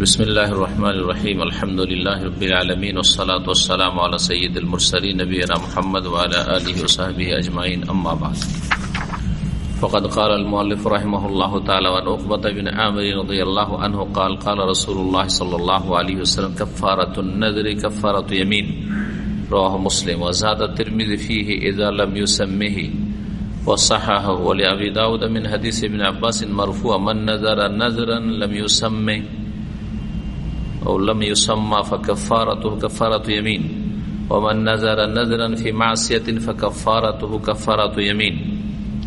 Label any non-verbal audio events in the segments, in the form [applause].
بسم الله الرحمن الرحيم الحمد لله رب العالمين والصلاة والسلام على سيد المرسلين نبينا محمد وعلى آله وصحبه أجمعين أما بعد. فقد قال المؤلف رحمه الله تعالى وعن عقبة بن عامر رضي الله عنه قال قال رسول الله صلى الله عليه وسلم كفارة النذر كفارة يمين رواه مسلم. وزاد الترمذي فيه إذا لم يسمه وصححه ولأبي داود من حديث ابن عباس، مرفوع، من نذر نذرا لم يسمه أو لم يسمى فكفارته كفارة يمين. ومن نذر نذرا في معصية فكفارته كفارة يمين.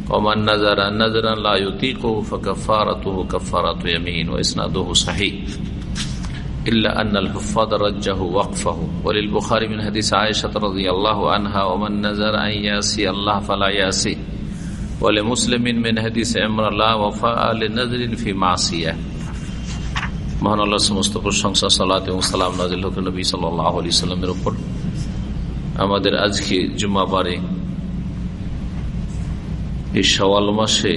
ومن نذر نذرا لا يطيقه فكفارته كفارة يمين. وإسناده صحيح. إلا أن الحفاظ رجه وقفه. وللبخاري من حديث عائشة رضي الله عنها ومن نذر أن ياسي الله فلا ياسي. ولمسلم من حديث عمر لا وفاء لنذر في معصية. মহান আল্লাহ সমস্ত প্রশংসা, সালাত এবং সালাম নাজিল নবী সাল্লাহ আলি সাল্লামের ওপর আমাদের আজকে জুম্মাবারে এই সওয়াল মাসে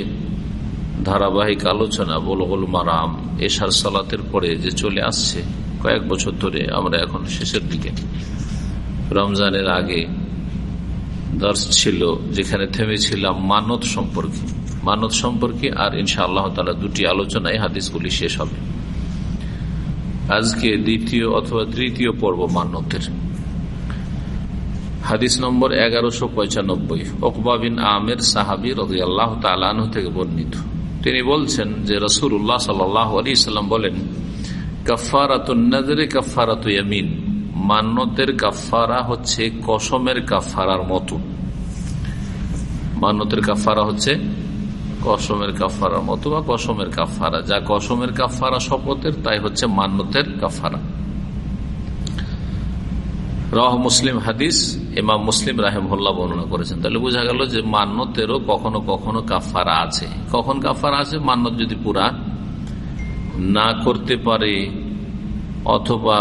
ধারাবাহিক আলোচনা বলগল মারাম, এশার সালাতের পরে যে চলে আসছে, কয়েক বছর ধরে আমরা এখন শেষের দিকে। রমজানের আগে দর্শ ছিল যেখানে থেমেছিলাম মানত সম্পর্কে। মানত সম্পর্কে আর ইনশা আল্লাহ তালা দুটি আলোচনায় হাদিসগুলি শেষ হবে। আজকে দ্বিতীয় অথবা তৃতীয় পর্ব মান্যতের হাদিস নম্বর এগারোশো পঁচানব্বই। ওকবাবিন আমের সাহাবি রদি আল্লাহ তালাহ থেকে বর্ণিত। তিনি বলছেন যে রসুল উল্লাহ সাল্লাহ আলী সাল্লাম বলেন কাফারাতুন্নাজরে কাফারাত ইয়ামিন। মান্যতের কাফারা হচ্ছে কসমের কাফারার মতো। মান্যতের কাফারা হচ্ছে কসমের কাফারার মতো বা কসমের কাফারা। যা কসমের কাফারা শপথের, তাই হচ্ছে মান্যতের কাফারা। রহ মুসলিম হাদিস, ইমাম মুসলিম রাহেমহল্লা বর্ণনা করেছেন। তাহলে বোঝা গেল যে মান্যতেরও কখনো কখনো কাফারা আছে। কখন কাফারা আছে? মান্যত যদি পুরা না করতে পারে, অথবা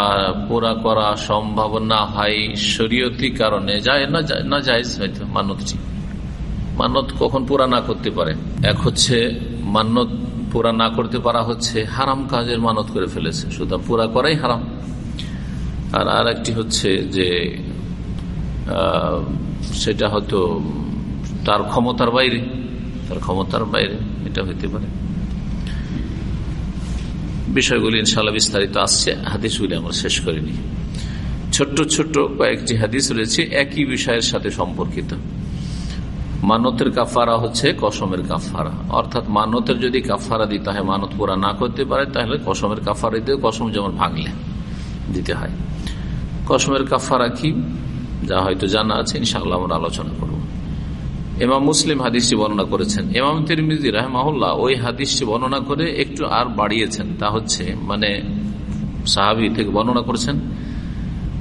পুরা করা সম্ভব না হয়, শরীয়তি কারণে, যায় না যায় হয়তো মান্যতটি মান্যত কখন পুরা না করতে পারে? এক হচ্ছে মান্যত পুরা না করতে পারা হচ্ছে হারাম কাজের মানত করে ফেলেছে। সুতরাং পুরা করাই হারাম। আর আর একটি হচ্ছে যে সেটা হয়তো তার ক্ষমতার বাইরে, তার ক্ষমতার বাইরে এটা হইতে পারে। বিষয়গুলি ইনশাল্লাহ বিস্তারিত আসছে, হাদিসগুলি আমরা শেষ করিনি। ছোট্ট ছোট্ট কয়েকটি হাদিস রয়েছে, একই বিষয়ের সাথে সম্পর্কিত। মানতের কাফারা হচ্ছে কসমের কাফারা। অর্থাৎ মানতের যদি কাফারা দিতে হয়, মানত পুরা না করতে পারে, তাহলে কসমের কাফারা দিতে কসম যেমন ভাঙলে দিতে হয়। কসমের কাফারা কি? যা হয়তো জানা আছে, ইনশাআল্লাহ আমরা আলোচনা করব। এমাম মুসলিম হাদিসটি বর্ণনা করেছেন। এমাম তিরমিজি রাহমাহুল্লাহ ওই হাদিসটি বর্ণনা করে একটু আর বাড়িয়েছেন। তা হচ্ছে মানে সাহাবি থেকে বর্ণনা করেছেন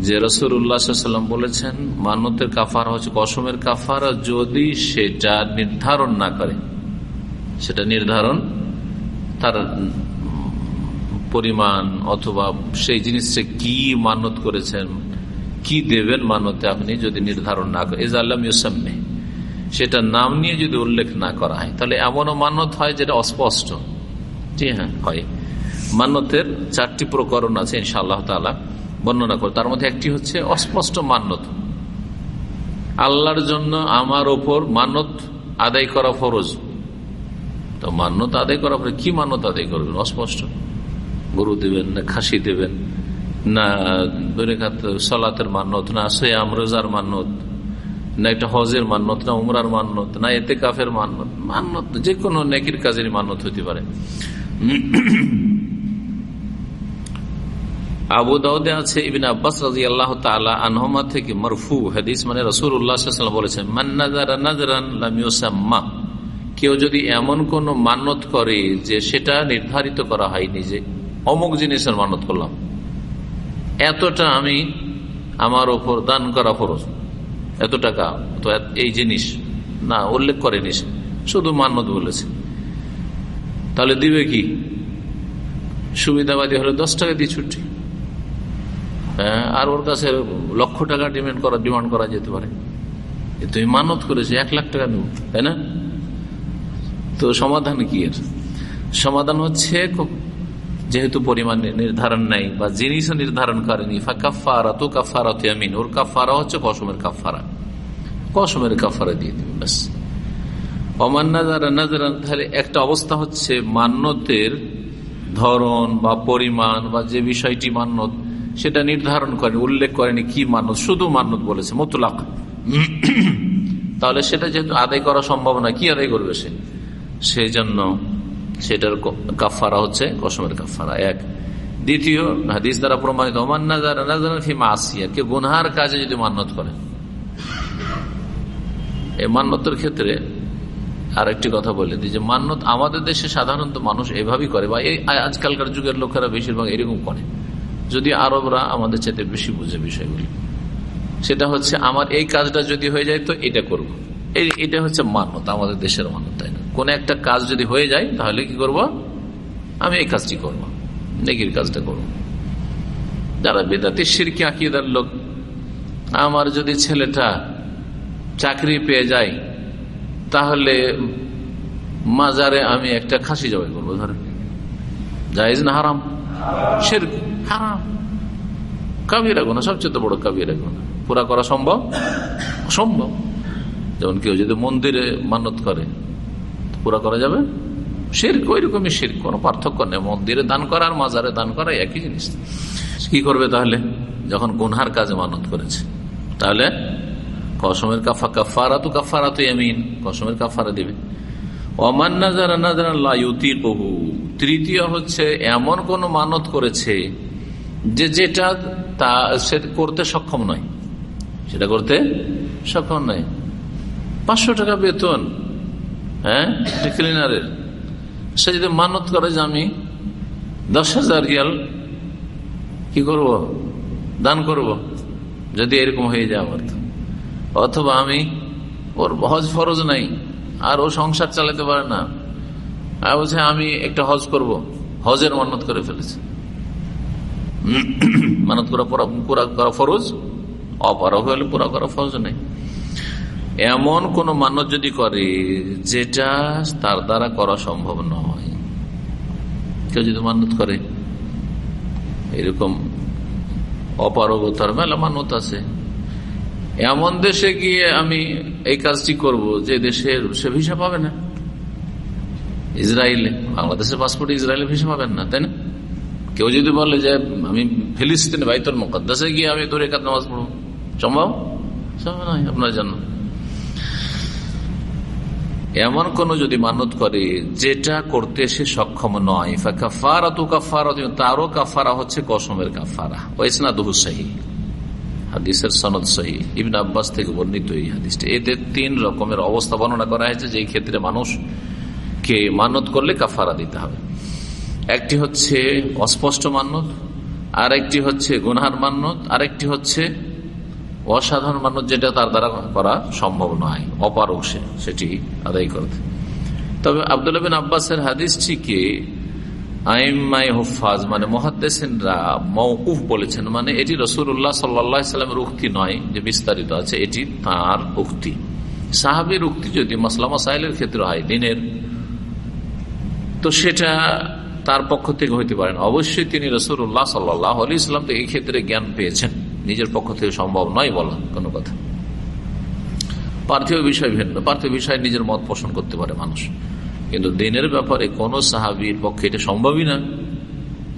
যে রসুর উল্লাহাম বলেছেন মান্যতের কাফার হচ্ছে কসমের কাফার যদি সেটা নির্ধারণ না করে। সেটা নির্ধারণ তার পরিমাণ অথবা সেই জিনিসটা কি মানত করেছেন, কি দেবেন মানতে আপনি যদি নির্ধারণ না করেন। এজ আল্লাহ ইউসাম্মে সেটা নাম নিয়ে যদি উল্লেখ না করা হয়, তাহলে এমনও মানত হয় যেটা অস্পষ্ট। জি হ্যাঁ হয়। মান্যতের চারটি প্রকরণ আছে ইনশাআল্লাহ তালা বর্ণনা করে। তার মধ্যে একটি হচ্ছে অস্পষ্ট মান্যত। আল্লাহর জন্য আমার ওপর মানত আদায় করা ফরজ। তো মান্যত আদায় করা পরে কি মানত আদায় করবেন? অস্পষ্ট। গরু দেবেন না, খাসি দেবেন না সলাতের মান্যত, না সয়াম, রোজার মান্যত, না একটা হজের মান্যত, না উমরার মান্যত, না এতে কাফের মান্যত। মান্যত যে কোনো নেকির কাজের মান্যত হতে পারে। আবু দাউদে আছে ইবিন আব্বাস রাজি আল্লাহ তালা আনহমা থেকে মরফু হাদিস মানে রসুল উল্লাহ বলেছেন মান্নাজারান্মা কেউ যদি এমন কোন মান্যত করে যে সেটা নির্ধারিত করা হয়নি, যে অমুক জিনিসের মানত করলাম, এতটা আমি আমার ওপর দান করা ফরজ, এত টাকা, তো এই জিনিস, না, উল্লেখ করেনি শুধু মান্যত বলেছে। তাহলে দিবে কি? সুবিধাবাদী হলে দশ টাকা দিয়ে ছুটি আর ওর কাছে লক্ষ টাকা ডিমান্ড করা ডিমান্ড করা যেতে পারে। তুমি মানত করেছে, এক লাখ টাকা নেব, তাই না? তো সমাধান কি এর? সমাধান হচ্ছে যেহেতু পরিমাণ নির্ধারণ নাই, বা জিনিসও নির্ধারণ করেনি কাফারা তো ওর কাফারা হচ্ছে কসমের কসমের দিয়ে ব্যাস। নাজারান একটা অবস্থা হচ্ছে মান্যতের ধরন বা পরিমাণ বা যে বিষয়টি মান্যত সেটা নির্ধারণ করেনি, উল্লেখ করেনি কি মান্যত শুধু মান্যত বলেছে, মতুলাক। তাহলে সেটা যেহেতু আদায় করা সম্ভব না কি আদায় করবে সে? সেই জন্য সেটার কাফারা হচ্ছে কসমের কাফারা এক। দ্বিতীয়, হাদিস দ্বারা প্রমাণিত আসিয়া কেউ গুনহার কাজে যদি মান্যত করে। এই মান্যতের ক্ষেত্রে আর একটি কথা বলে দিই যে মান্যত আমাদের দেশে সাধারণত মানুষ এভাবেই করে, বা এই আজকালকার যুগের লোকেরা বেশিরভাগ এরকম করে। যদি আরবরা আমাদের চাইতে বেশি বুঝে বিষয়গুলি। সেটা হচ্ছে, আমার এই কাজটা যদি হয়ে যায় তো এটা করব। এই, এটা হচ্ছে মান্যতা আমাদের দেশের মান্যত তাই না কোন একটা কাজ যদি হয়ে যায়, তাহলে কি করব? আমি এই কাজটি করব নেগির কাজটা করব। যারা বেদাতি সিরকি আঁকিদার লোক, আমার যদি ছেলেটা চাকরি পেয়ে যায়, তাহলে মাজারে আমি একটা খাসি জবাই করব, ধরেন। জায়েজ না হারাম? সের হারাম। কাবিরা গোনা সবচেয়ে বড় কাবিরা গোনা পুরা করা সম্ভব? সম্ভব যেমন কেউ যদি মন্দিরে মানত করে পুরা করা যাবে? শির ওই রকমই শির কোনো পার্থক্য নেই। মন্দিরে দান করা আর মাজারে দান করা একই জিনিস। কি করবে তাহলে? যখন গুনহার কাজে মানত করেছে তাহলে কসমের কাফা কাফারা তো কাফারা তো এমিন কসমের কাফারা দিবে। তৃতীয় হচ্ছে, এমন কোন মানত করেছে যে যেটা তা সে করতে সক্ষম নয়। সেটা করতে সক্ষম নয়। পাঁচশো টাকা বেতন হ্যাঁ ক্লিনারের সে যদি মানত করে যে আমি দশ হাজার রিয়াল কি করব? দান করব, যদি এরকম হয়ে যায় আমার অথবা আমি ওর হজ ফরজ নাই। আর ও সংসার চালাতে পারে না। আর বলছে, আমি একটা হজ করব। হজের মানত করে ফেলেছে। মানত করা পুরা করা ফরজ? অপারক হলে পুরা করা ফরজ নেই। এমন কোন মানত যদি করে, যেটা তার দ্বারা করা সম্ভব নয়। কেউ যদি মানত করে, এরকম অপারগতার মেলা মানত আছে। এমন দেশে গিয়ে আমি এই কাজটি করব যে দেশের সে ভিসা পাবে না। ইসরায়েলে, বাংলাদেশের পাসপোর্ট ইসরায়েলে ভিসা পাবেন না, তাই না? কেউ যদি বলে যে আমি ফিলিস্তিনে বাইতল মোকাদ্দাসে গিয়ে আমি দূরে কাজ নামাজ পড়ব, সম্ভব? সম্ভব নয়, আপনার জন্য। এমন কোন যদি মানত করে যেটা করতে সে সক্ষম নয় কাফারা তারও কাফারা হচ্ছে কসমের কাফারা ওইসনা দুহুসাহী হাদিসের সনদ সহি। ইবিন আব্বাস থেকে বর্ণিত এই হাদিসটি। এদের তিন রকমের অবস্থা বর্ণনা করা হয়েছে যে ক্ষেত্রে মানুষ কে মানত করলে কাফারা দিতে হবে। একটি হচ্ছে অস্পষ্ট মান্যত আর একটি হচ্ছে গুনহার মান্যত আরেকটি হচ্ছে অসাধারণ মানুষ যেটা তার দ্বারা করা সম্ভব নয় অপারক সে, সেটি আদায় করতে। তবে আবদুল্লাহ বিন আব্বাসের হাদিসটিকে হুফাজ মানে বলেছেন মানে এটি উক্তি নয় যে বিস্তারিত আছে, এটি উক্তি। সাহাবির উক্তি যদি মাসলামা সাহেলের ক্ষেত্রে হয়, দিনের, তো সেটা তার পক্ষ থেকে হইতে পারেন অবশ্যই তিনি রসুল্লাহ সাল্লাহ আলি ইসলাম থেকে এই ক্ষেত্রে জ্ঞান পেয়েছেন। নিজের পক্ষ থেকে সম্ভব নয় বলা কোনো কথা। পার্থিব বিষয় ভিন্ন। পার্থিব বিষয়ে নিজের মত পোষণ করতে পারে মানুষ। কিন্তু দিনের ব্যাপারে কোন সাহাবির পক্ষে এটা সম্ভবই না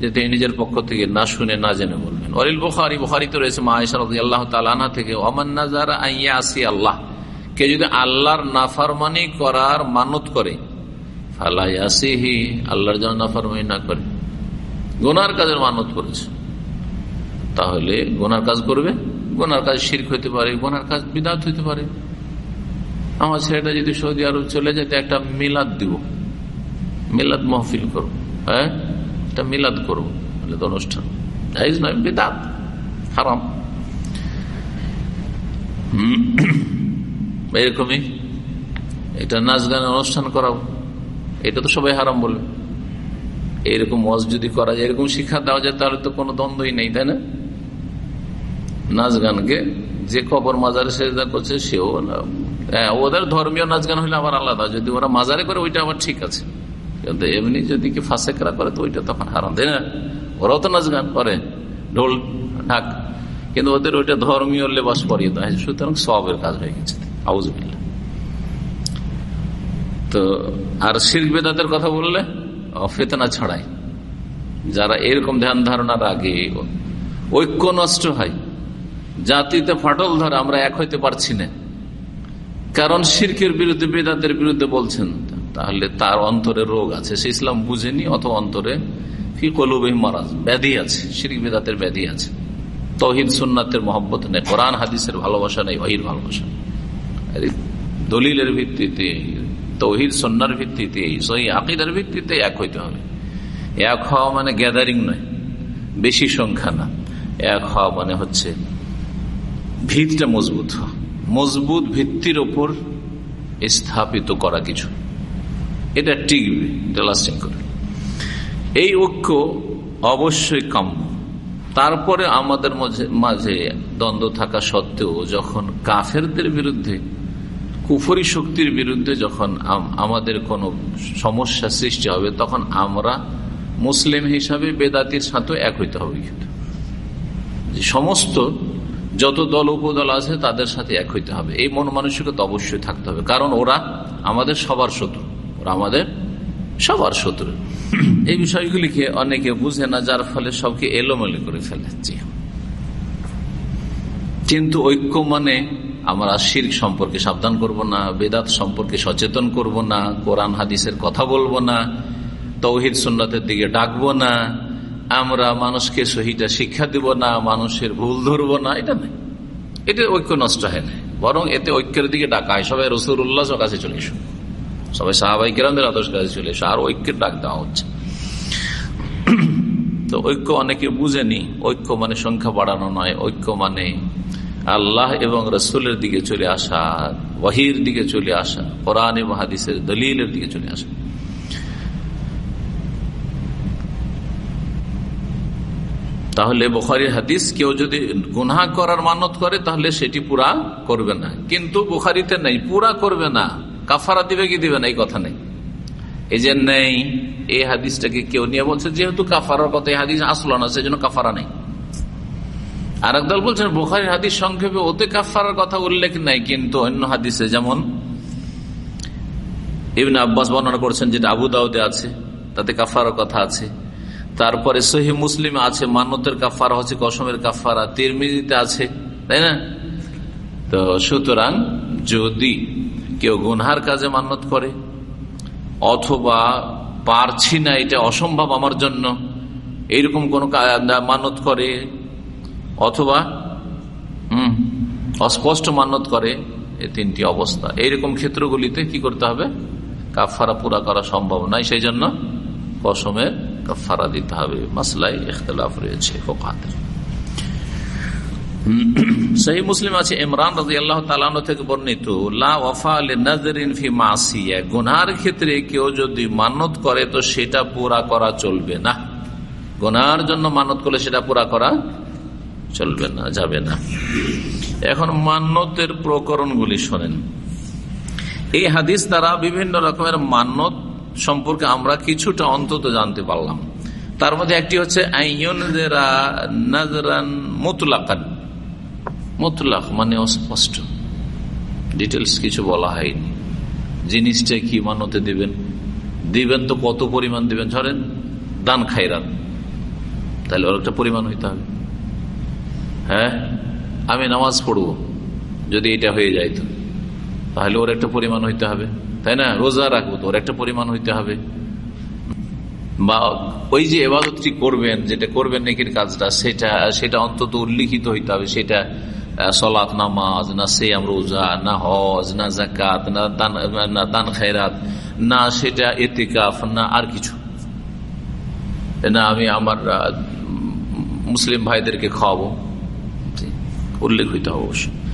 যে তিনি নিজের পক্ষ থেকে না শুনে, না জেনে বলবেন। অরিল বুখারি তো রয়েছে মাহেশার আল্লাহ তালানা থেকে, ওমান নাজার আইয়া আসি আল্লাহ কে যদি আল্লাহর নাফারমানি করার মানত করে ফালাই আসিহি আল্লাহর যেন নাফারমানি না করে, গোনার কাজের মানত করেছে, তাহলে গোনার কাজ করবে, গোনার কাজ শির্ক হইতে পারে, গোনার কাজ বিদাত হইতে পারে। আমার ছেলেটা যদি সৌদি আরব চলে যেতে একটা মিলাদ দিব। মিলাদ মহফিল করব। হ্যাঁ? একটা মিলাদ করব। অনুষ্ঠান। জাইজ নয়, বেদাত। হারাম। এরকমই। এটা নাচ গানের অনুষ্ঠান করাবো এটা তো সবাই হারাম বলবে এইরকম মজ যদি করা যায়, এরকম শিক্ষা দেওয়া যায়, তাহলে তো কোনো দ্বন্দ্বই নেই, তাই না? নাচ গানকে যে কবর মাজারে সেজদা করছে, সেও ওদের ধর্মীয় নাচ গান হলে আবার আলাদা। যদি ওরা মাজারে করে, ওইটা আবার ঠিক আছে। কিন্তু এমনি যদি কি ফাঁসেকরা করে, তো ওইটা তখন হারাম, তাই না? ওরাও তো নাচ গান করে, ঢোল, ঢাক। কিন্তু ওদের ওইটা ধর্মীয় লেবাস পরিয়ে দেয় সুতরাং সবের কাজ হয়ে গেছে। তো, আর শিল্প বেদাতের কথা বললে? ফেতনা ছড়ায় যারা এরকম ধ্যান ধারণার আগে ঐক্য নষ্ট হয়, জাতিতে ফাটল ধরে আমরা এক হইতে পারছি না। কারণ শির্কের বিরুদ্ধে, বেদাতের বিরুদ্ধে বলছেন। তাহলে তার অন্তরে রোগ আছে, সে ইসলাম বুঝেনি, অথবা অন্তরে ফি কলুবে মারাজ, ব্যাধি আছে, শিরিক বেদাতের ব্যাধি আছে। তহিদ, সুন্নাতের মহব্বত নেই, কোরআন, হাদিসের ভালোবাসা নেই অহির ভালোবাসা দলিলের ভিত্তিতে, তহিদ সন্ন্যার ভিত্তিতে আকিদার ভিত্তিতে এক হইতে হবে। এক হওয়া মানে গ্যাদারিং নয়, বেশি সংখ্যা না। এক হওয়া মানে হচ্ছে, ভিতটা মজবুত হওয়া। মজবুত ভিত্তির ওপর স্থাপিত করা কিছু। এটা টিকবে করে। এই ঐক্য অবশ্যই কাম্য। তারপরে আমাদের মাঝে দ্বন্দ্ব থাকা সত্ত্বেও যখন কাফেরদের বিরুদ্ধে, কুফরি শক্তির বিরুদ্ধে যখন আমাদের কোনো সমস্যা সৃষ্টি হবে, তখন আমরা মুসলিম হিসাবে বেদাতির সাথে এক হইতে হবে কিন্তু। সমস্ত যত দল উপদল আছে, তাদের সাথে এক হইতে হবে। এই মন মানসিকতা অবশ্যই থাকতে হবে। কারণ ওরা আমাদের সবার শত্রু। ওরা আমাদের সবার শত্রু। [clears throat] এই বিষয়গুলিকে অনেকে বুঝে না, যার ফলে সবকে এলোমেলো করে ফেলেছি কিন্তু ঐক্য মানে আমরা শির সম্পর্কে সাবধান করব না, বেদাত সম্পর্কে সচেতন করব না, কোরআন, হাদিসের কথা বলব না, তৌহিদ, সুন্নতের দিকে ডাকবো না আমরা মানুষকে সহিটা শিক্ষা দিব না, মানুষের ভুল ধরব না, এটা নেই এটা ঐক্য নষ্ট হয় না। বরং এতে ঐক্যের দিকে ডাকা হয়। সবাই রসুর উল্লাহ কাছে চলে এসো। সবাই সাহাবাই কেরামদের আদর্শ কাছে চলে এসো। আর ঐক্যের ডাক দেওয়া হচ্ছে। [clears throat] তো ঐক্য অনেকে বুঝেনি। ঐক্য মানে সংখ্যা বাড়ানো নয়। ঐক্য মানে আল্লাহ এবং রসুলের দিকে চলে আসা, ওয়াহির দিকে চলে আসা, কোরআন এবং হাদিসের দলিলের দিকে চলে আসা। তাহলে বুখারি হাদিস, কেউ যদি গুনা করার মানত করে, তাহলে সেটি পুরা করবে না। কিন্তু বুখারিতে নেই, পুরা করবে না। কাফারা দিবে কি দিবে না, এই কথা নেই। এই যে নেই, এই হাদিসটাকে কেউ নিয়ে বলছে, যেহেতু কাফারার কথা এই হাদিস আসলো না সেই জন্য কাফারা নেই। আর একদল বলছেন, বুখারির হাদিস সংক্ষেপে ওতে কাফারার কথা উল্লেখ নাই, কিন্তু অন্য হাদিসে যেমন ইবনে আব্বাস বর্ণনা করছেন, যেটা আবু দাউদে আছে, তাতে কাফারার কথা আছে। তারপরে সহি মুসলিম আছে মান্যতের কাফারা হচ্ছে কসমের কাফারা, তিরমিজিতে আছে, তাই না? তো সুতরাং যদি কেউ গুনহার কাজে মান্যত করে, অথবা পারছি না, এটা অসম্ভব আমার জন্য, এইরকম কোন মানত করে, অথবা, হম, অস্পষ্ট মানত করে এই তিনটি অবস্থা। এইরকম ক্ষেত্রগুলিতে কি করতে হবে? কাফারা পুরা করা সম্ভব নয়, সেই জন্য কসমের কাফারা দিতে হবে মাসলাই ইখতলাফ রয়েছে ফোকাতের সেই মুসলিম আছে, ইমরান রাজি আল্লাহ তালানো থেকে বর্ণিত গুনার ক্ষেত্রে কেউ যদি মানত করে তো সেটা পুরা করা চলবে না। গুনার জন্য মানত করলে সেটা পুরা করা চলবে না, যাবে না। এখন মান্যতের প্রকরণগুলি শোনেন। এই হাদিস দ্বারা বিভিন্ন রকমের মান্যত সম্পর্কে আমরা কিছুটা অন্তত জানতে পারলাম। তার মধ্যে একটি হচ্ছে মানে অস্পষ্ট। ডিটেলস কিছু বলা হয়নি। জিনিসটা কি মানতে দিবেন? দিবেন তো কত পরিমাণ দিবেন? ধরেন, দান খাইরান তাহলে ওর একটা পরিমাণ হইতে হবে। হ্যাঁ? আমি নামাজ পড়ব। যদি এটা হয়ে যায় তো। তাহলে ওর একটা পরিমাণ হইতে হবে। তাই না? রোজা রাখব তো ওর একটা পরিমাণ হইতে হবে। বা ওই যে এবাদতটি করবেন, যেটা করবেন নাকির কাজটা, সেটা সেটা অন্তত উল্লিখিত হইতে হবে। সেটা সলাৎ, নামাজ, না সেম রোজা, না হজ, না জাকাত না দান না দান না সেটা এতেকাফ, না আর কিছু। না? আমি আমার মুসলিম ভাইদেরকে খাওয়াবো। উল্লেখ হইতে হবে অবশ্যই।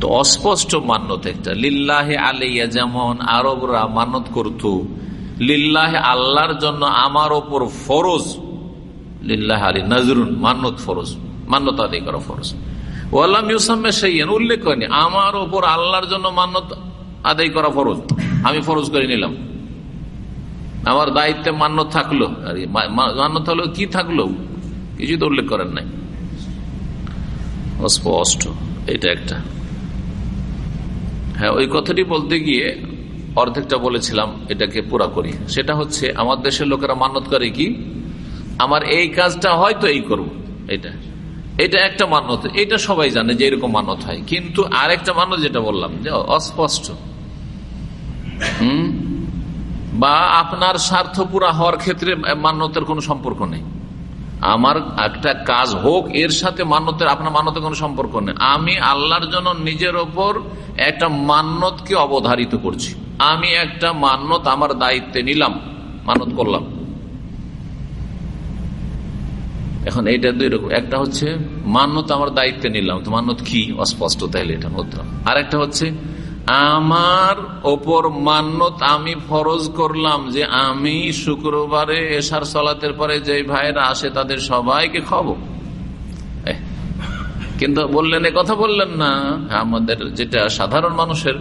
তো অস্পষ্ট মান্যত একটা। লিল্লাহে আলাইয়া যেমন আরবরা মানত করত, লিল্লাহে আল্লাহর জন্য আমার ওপর ফরজ, লিল্লাহ আলী নজরুন মান্যত ফরজ, মান্যত আদায় করা ফরজ। ওয়াল্লাম ইউসাম্মে সেইন উল্লেখ করেনি, আমার ওপর আল্লাহর জন্য মান্যত আদায় করা ফরজ, আমি ফরজ করে নিলাম। আমার দায়িত্বে মান্য থাকল, আর মান্য থাকল কি থাকল? কিছু তো উল্লেখ করেন নাই। অস্পষ্ট, এটা একটা। হ্যাঁ ওই কথাটি বলতে গিয়ে অর্ধেকটা বলেছিলাম এটাকে পুরা করি। সেটা হচ্ছে, আমার দেশের লোকেরা মান্যত করে কি? আমার এই কাজটা হয়তো এই করব। এটা এটা একটা মান্যত এটা সবাই জানে যে এরকম মান্যত হয়। কিন্তু আরেকটা মান্যত যেটা বললাম, যে অস্পষ্ট। হম? বা আপনার স্বার্থ পুরা হওয়ার ক্ষেত্রে মান্যতের কোনো সম্পর্ক নেই। আমার একটা কাজ হোক, এর সাথে মান্যতের আপনার মান্যতের কোনো সম্পর্ক নেই। আমি আল্লাহর জন্য নিজের ওপর একটা মান্যতকে অবধারিত করছি। আমি একটা মান্যত আমার দায়িত্বে নিলাম মানত করলাম। এখন এইটা দুই রকম। একটা হচ্ছে মান্যত আমার দায়িত্বে নিলাম। তো মান্যত কি? অস্পষ্ট তাইলে এটা বলতাম আর একটা হচ্ছে আমার ওপর মান্যত আমি ফরজ করলাম যে আমি শুক্রবারে এসার সলাতের পরে যে ভাইরা আসে তাদের সবাইকে খাব। কিন্তু বললেন, এ কথা বললেন না। আমাদের যেটা সাধারণ মানুষের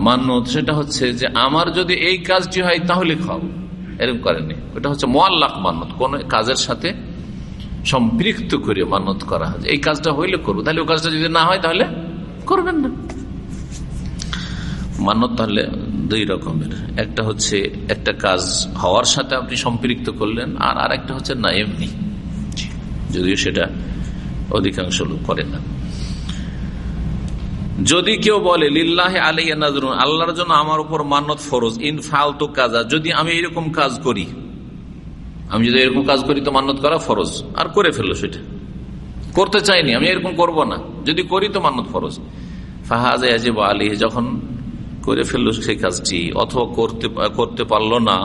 মান্যত সেটা হচ্ছে যে আমার যদি এই কাজটি হয় তাহলে খাব। এরকম করেনি ওটা হচ্ছে মোয়াল্লাক মান্যত। কোন কাজের সাথে সম্পৃক্ত করে মান্যত করা হয়। এই কাজটা হইলে করব। তাহলে ও কাজটা যদি না হয় তাহলে করবেন না। মান্যত তাহলে দুই রকমের। একটা হচ্ছে একটা কাজ হওয়ার সাথে আপনি সম্পৃক্ত করলেন আর আর একটা হচ্ছে না এমনি। যদিও সেটা অধিকাংশ লোক করে না। যদি কেউ বলে লিল্লাহ আলিয়া নাজরুন আল্লাহর জন্য আমার উপর মান্নত ফরজ ইন ফালতু কাজা যদি আমি এরকম কাজ করি আমি যদি এরকম কাজ করি তো মান্নত করা ফরজ আর করে ফেলল সেটা। করতে চাইনি, আমি এরকম করব না। যদি করি তো মান্নত ফরজ। ফাহাজ আজিব আলী যখন করে ফেলল সেই কাজটি, অথবা করতে করতে পারল না,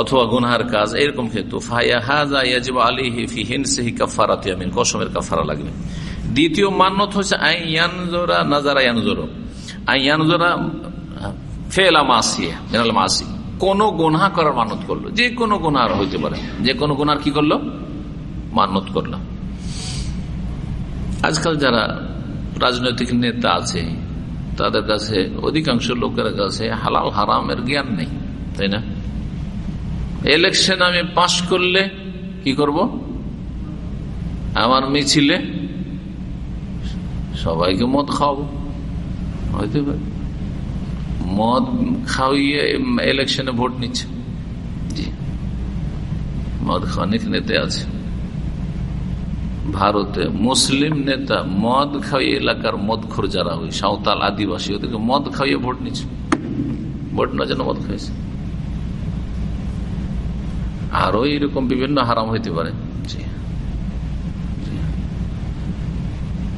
অথবা গুনহার কাজ, এরকম ক্ষেত্রে ফাইয়া হাজা ইয়াজিব আলী ফি হিনসেহি কাফারাতে আমিন, কসমের কাফারা লাগবে। দ্বিতীয় মান্যত হচ্ছে আইয়ানজোরা নাজারা ইয়ানজোর। আইয়ানজোরা ফেলা মাসিয়া, মিনাল মাসি। কোন গুনহা করার মানত করল, যে কোনো গুনহার হইতে পারে যে কোনো গুনহার কি করল? মানত করল। আজকাল যারা রাজনৈতিক নেতা আছে, তাদের কাছে অধিকাংশ লোকের কাছে হালাল হারামের জ্ঞান নেই, তাই না? ইলেকশন আমি পাশ করলে কি করব? আমার মিছিলে সবাইকে মদ খাওয়াবো। পারে মদ খাওয়িয়ে ইলেকশনে ভোট নিচ্ছে। জি। মদ অনেক নেতা আছে। ভারতে মুসলিম নেতা মদ খাইয়ে এলাকার মদ খোর যারা ওই সাঁওতাল আদিবাসী, ওদেরকে মদ খাইয়ে ভোট নিচ্ছে। ভোট না যেন মদ খাইছে। আরও এরকম বিভিন্ন হারাম হইতে পারে।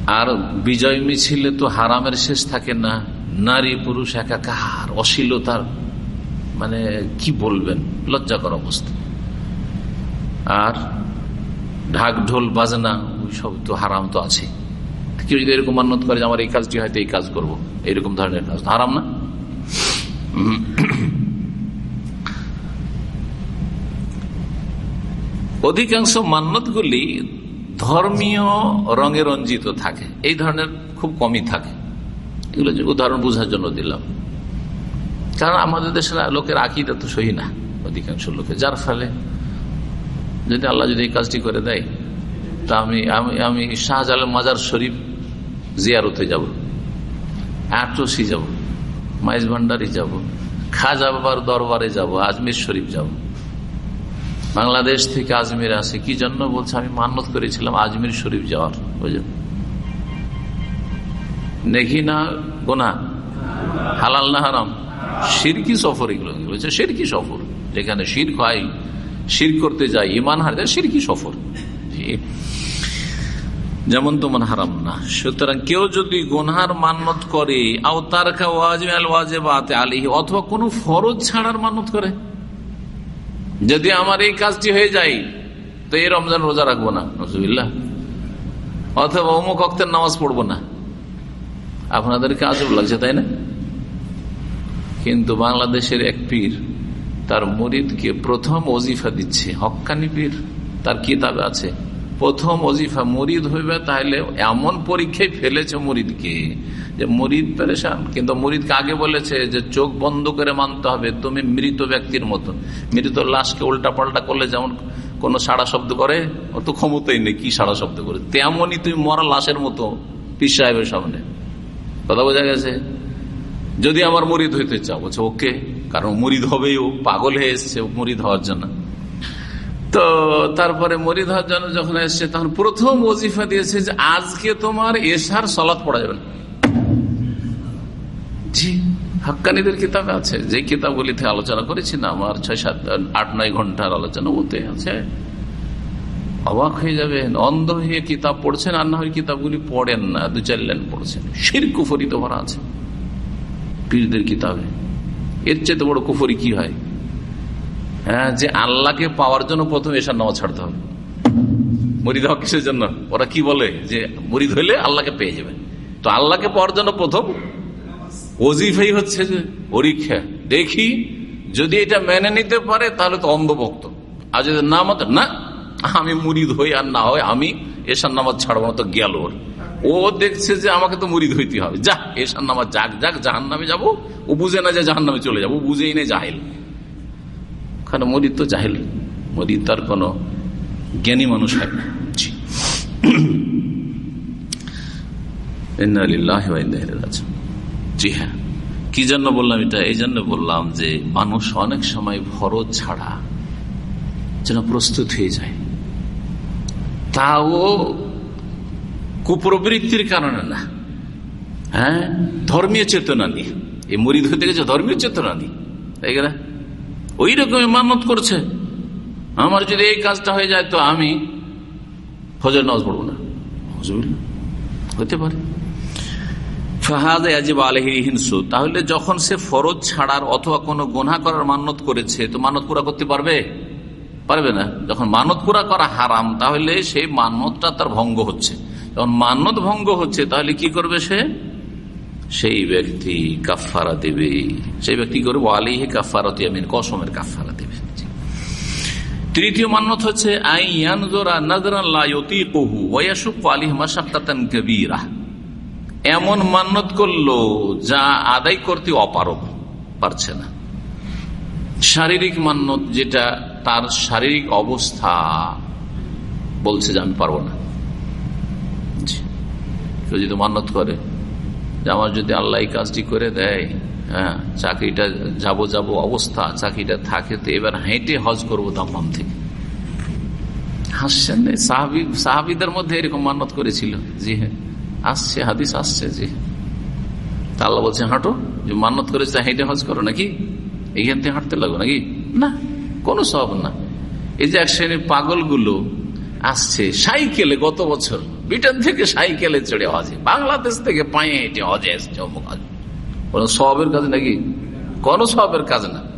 আর বিজয় মিছিলে তো হারামের শেষ থাকে না। নারী, পুরুষ, একাকার, অশ্লীলতার মানে কি বলবেন? লজ্জাকর অবস্থা। আর ঢাক ঢোল বাজনা সব তো হারাম তো আছে। কেউ যদি এরকম মান্যত করে যে আমার এই কাজটি হয়তো এই কাজ করব, এরকম ধরনের কাজ হারাম না। অধিকাংশ মান্যতগুলি ধর্মীয় রঙে রঞ্জিত থাকে, এই ধরনের খুব কমই থাকে। এগুলো উদাহরণ বোঝার জন্য দিলাম। কারণ আমাদের দেশের লোকের আকিটা তো সহি না, অধিকাংশ লোকে যার ফলে যদি আল্লাহ যদি এই কাজটি করে দেয়, তা আমি আমি আমি মাজার শরীফ জিয়ারতে যাব, আটরসি যাব, মাইজ ভান্ডারি যাব, খাজা বাবার দরবারে যাব, আজমির শরীফ যাব। বাংলাদেশ থেকে আজমির আসে, কি জন্য বলছে, আমি মান্যত করেছিলাম আজমির শরীফ যাওয়ার, বুঝলেন? দেখি না গোনা? হালাল না হারাম? সিরকি সফর এগুলো, বলছে সিরকি সফর, যেখানে শির হয় শির করতে যাই ইমান হার সিরকি সফর যেমন তোমার হারাম না। সুতরাং কেউ যদি গোনহার মান্যত করে আলিহি অথবা কোনো ফরজ ছাড়ার মান্যত করে, যদি আমার এই কাজটি হয়ে যায়, তো এই রমজান রোজা রাখব না, নজুবিল্লাহ। অথবা অমুক অক্তের নামাজ পড়ব না। আপনাদেরকে আজব লাগছে, তাই না? কিন্তু বাংলাদেশের এক পীর তার মরিদকে প্রথম ওজিফা দিচ্ছে। হকানি পীর, তার কিতাবে আছে। প্রথম অজিফা মরিদ হইবে, তাহলে এমন পরীক্ষায় ফেলেছে মরিদকে যে মরিদ পেরেশান। কিন্তু মরিদকে আগে বলেছে যে চোখ বন্ধ করে মানতে হবে, তুমি মৃত ব্যক্তির মতো। মৃত লাশকে উল্টা পাল্টা করলে যেমন কোন সাড়া শব্দ করে ও তো ক্ষমতাই নেই, কি সাড়া শব্দ করে? তেমনই তুমি মরা লাশের মতো পিস সাহেবের সামনে। কথা বোঝা গেছে? যদি আমার মরিদ হইতে চাও, বলছে, ওকে। কারণ মরিদ হবেই ও পাগল হয়ে এসছে মরিদ হওয়ার জন্য। তো তারপরে মরিদ হওয়ার জন্য যখন এসছে, তখন প্রথম ওজিফা দিয়েছে যে আজকে তোমার এসার সলাৎ পড়া যাবে না। জি, হাক্কানিদের কিতাব আছে। যে কিতাবগুলি থেকে আলোচনা করেছি না, আমার ছয় সাত, আট, নয় ঘণ্টার আলোচনা ওতে আছে। অবাক হয়ে যাবেন, অন্ধ হয়ে কিতাব পড়ছেন আর না হয় কিতাবগুলি পড়েন না, দু চার লাইন পড়ছেন। শির কুফরিত ভরা আছে। পীরদের কিতাবে। এর চেয়ে বড় কুফরি কি হয়? হ্যাঁ যে আল্লাহকে পাওয়ার জন্য প্রথম এসার নামাজ ছাড়তে হবে। মরিদ হওয়া কিসের জন্য? ওরা কি বলে? যে মরিদ হইলে আল্লাহকে পেয়ে যাবে। তো আল্লাহকে পাওয়ার জন্য প্রথম ওজিফাই হচ্ছে যে পরীক্ষা। দেখি, যদি এটা মেনে নিতে পারে, তাহলে তো অন্ধভক্ত। আর যদি না মত, না, আমি মুরিদ হই আর না হয় আমি এসার নামাজ ছাড়বো না তো গেল ওর। ও দেখছে যে আমাকে তো মুরিদ হইতে হবে। যা এসার নামাজ যাক যাক জাহান নামে যাব। ও বুঝে না যে জাহান নামে চলে যাব। বুঝেই নেই জাহিল। কারণ মরিদ তো জাহিল? মরিদ তার কোন জ্ঞানী মানুষ হয় না। জি হ্যাঁ। কি জন্য বললাম এটা? এই জন্য বললাম যে মানুষ অনেক সময় ফরজ ছাড়া যেন প্রস্তুত হয়ে যায়। তাও কুপ্রবৃত্তির কারণে না। হ্যাঁ? ধর্মীয় চেতনা নিয়ে। এই মরিদ হইতে গেছে ধর্মীয় চেতনা নিয়ে। তাই গেলে? ওই রকম মানত করছে। আমার যদি এই কাজটা হয়ে যায় তো আমি ফজর নামাজ পড়ব না। হতে পারে। তাহলে যখন সে ফরজ ছাড়ার অথবা কোনো গোনা করার মানত করেছে, তো মানত পুরা করতে পারবে? পারবে না। যখন মানত পুরা করা হারাম, তাহলে সেই মানতটা তার ভঙ্গ হচ্ছে। যখন মানত ভঙ্গ হচ্ছে, তাহলে কি করবে সে? সেই ব্যক্তি কাফারা দেবে। সেই ব্যক্তি করবে? আলিহে কাফারতি আমিন কসমের কাফারা দেবে। তৃতীয় মান্যত হচ্ছে এমন মান্যত করল যা আদায় করতে অপারক পারছে না। শারীরিক মান্যত যেটা তার শারীরিক অবস্থা বলছে যে আমি পারব না। কেউ যদি মান্যত করে, যে আমার যদি আল্লাহ কাজটি করে দেয় হ্যাঁ চাকরিটা যাব যাব অবস্থা, চাকরিটা থাকে তো এবার হেঁটে হজ করব দাম্মাম থেকে। হাসছেন সাহাবি, সাহাবিদের মধ্যে এরকম মান্নত করেছিল। জি হ্যাঁ। আসছে, হাদিস আসছে, জি। আল্লাহ বলছে, হাঁটো, যে মান্নত করেছে হেঁটে হজ করো নাকি? এইখান থেকে হাঁটতে লাগো নাকি? না। কোনো সব না। এই যে এক শ্রেণির পাগলগুলো আসছে সাইকেলে গত বছর, ব্রিটেন থেকে সাইকেলে চড়ে হজে, বাংলাদেশ থেকে পায়ে হেঁটে হজে এসছে অমুক হজ। কোন সবের কাজ নাকি? কোন সবের কাজ না।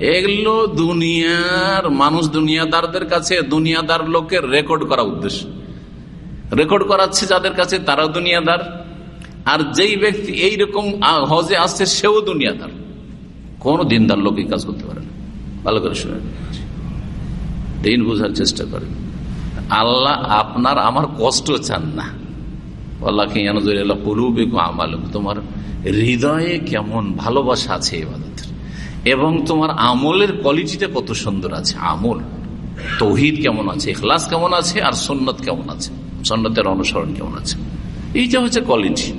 এগুলো দুনিয়ার মানুষ দুনিয়াদারদের কাছে, দুনিয়াদার লোকের রেকর্ড করা উদ্দেশ্য। রেকর্ড করাচ্ছে যাদের কাছে, তারাও দুনিয়াদার। আর যেই ব্যক্তি এইরকম হজে আসছে, সেও দুনিয়াদার। কোন দিনদার লোক কাজ করতে পারে না। ভালো করে শুনে দিন বোঝার চেষ্টা করেন। আল্লাহ আপনার আমার কষ্ট চান না। আল্লাহকে তোমার হৃদয়ে কেমন ভালোবাসা আছে এবং তোমার আমলের কোয়ালিটিটা কত সুন্দর আছে। আমল, তৌহিদ কেমন আছে, ইখলাস কেমন আছে, আর সন্ন্যত কেমন আছে। সন্ন্যতের অনুসরণ কেমন আছে। এইটা হচ্ছে কোয়ালিটি।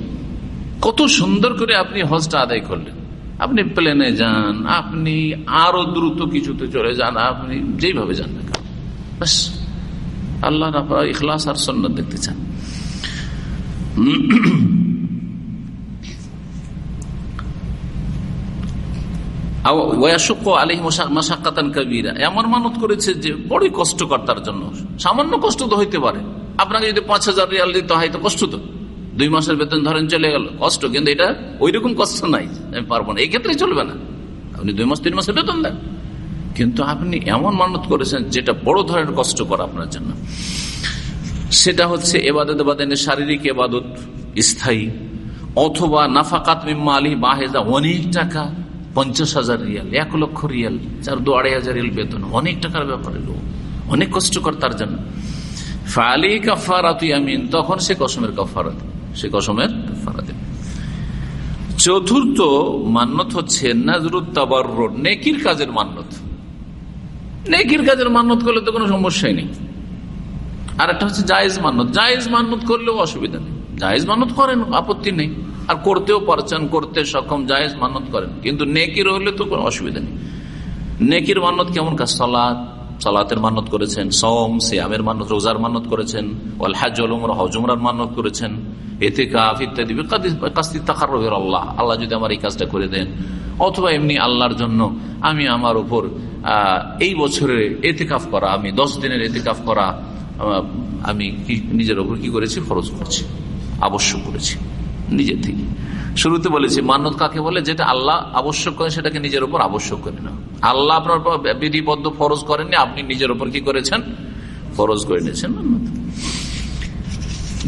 কত সুন্দর করে আপনি হজটা আদায় করলেন। আপনি প্লেনে যান, আপনি আরও দ্রুত কিছুতে চলে যান, আপনি যেইভাবে যান না আল্লাহ ইখলাস আর সন্ন্যত দেখতে চান। এমন মানত করেছে যে বড়ই জন্য। সামান্য হইতে পারে। আপনাকে যদি পাঁচ হাজার রিয়াল দিতে হয়, তো কষ্ট তো। দুই মাসের বেতন ধরেন চলে গেল। কষ্ট, কিন্তু এটা ওই রকম কষ্ট নাই। আমি পারব না। এই ক্ষেত্রে চলবে না। আপনি দুই মাস, তিন মাসের বেতন দেন। কিন্তু আপনি এমন মানত করেছেন যেটা বড় ধরনের কষ্ট করা আপনার জন্য। সেটা হচ্ছে এবাদত বাদানের শারীরিক এবাদত, স্থায়ী। অথবা নাফাকাত মিম্মা আলী বাহেজা অনেক টাকা, পঞ্চাশ হাজার রিয়াল, এক লক্ষ রিয়াল, চার দু আড়াই হাজার রিয়াল বেতন, অনেক টাকার ব্যাপারে লোক অনেক কষ্টকর তার জন্য। ফালি কাফারাত তখন সে কসমের কাফারা সে কসমের কাফারা দেবে চতুর্থ মান্যত হচ্ছে নেকির কাজের মান্যত নেকির কাজের মান্যত করলে তো কোনো সমস্যাই নেই। আর একটা হচ্ছে জায়েজ মান্যত জায়েজ মান্যত করলেও অসুবিধা নেই। জায়েজ মান্যত করেন, আপত্তি নেই। আর করতেও পারছেন, করতে সক্ষম, জায়েজ মান্যত করেন। কিন্তু নেকির হলে তো কোনো অসুবিধা নেই। নেকির মান্যত কেমন কাজ? সলাদ সালাতের মান্যত করেছেন সোম সিয়ামের মান্যত রোজার মান্যত করেছেন, ওয়াল হাজ হজমরার মান্যত করেছেন। এতে কাফ ইত্যাদি। কাস্তি তাকার আল্লাহ। আল্লাহ যদি আমার এই কাজটা করে দেন। অথবা এমনি আল্লাহর জন্য আমি আমার উপর এই বছরে এতে কাফ করা, আমি দশ দিনের এতে কাফ করা আমি নিজের ওপর কি করেছি? ফরজ করেছি। আবশ্যক করেছি। নিজের থেকে। শুরুতে বলেছি, মান্যত কাকে বলে? যেটা আল্লাহ আবশ্যক করেন, সেটাকে নিজের উপর আবশ্যক করে না আল্লাহ আপনার বিধিবদ্ধ ফরজ করেননি, আপনি নিজের উপর কি করেছেন? ফরজ করে নিয়েছেন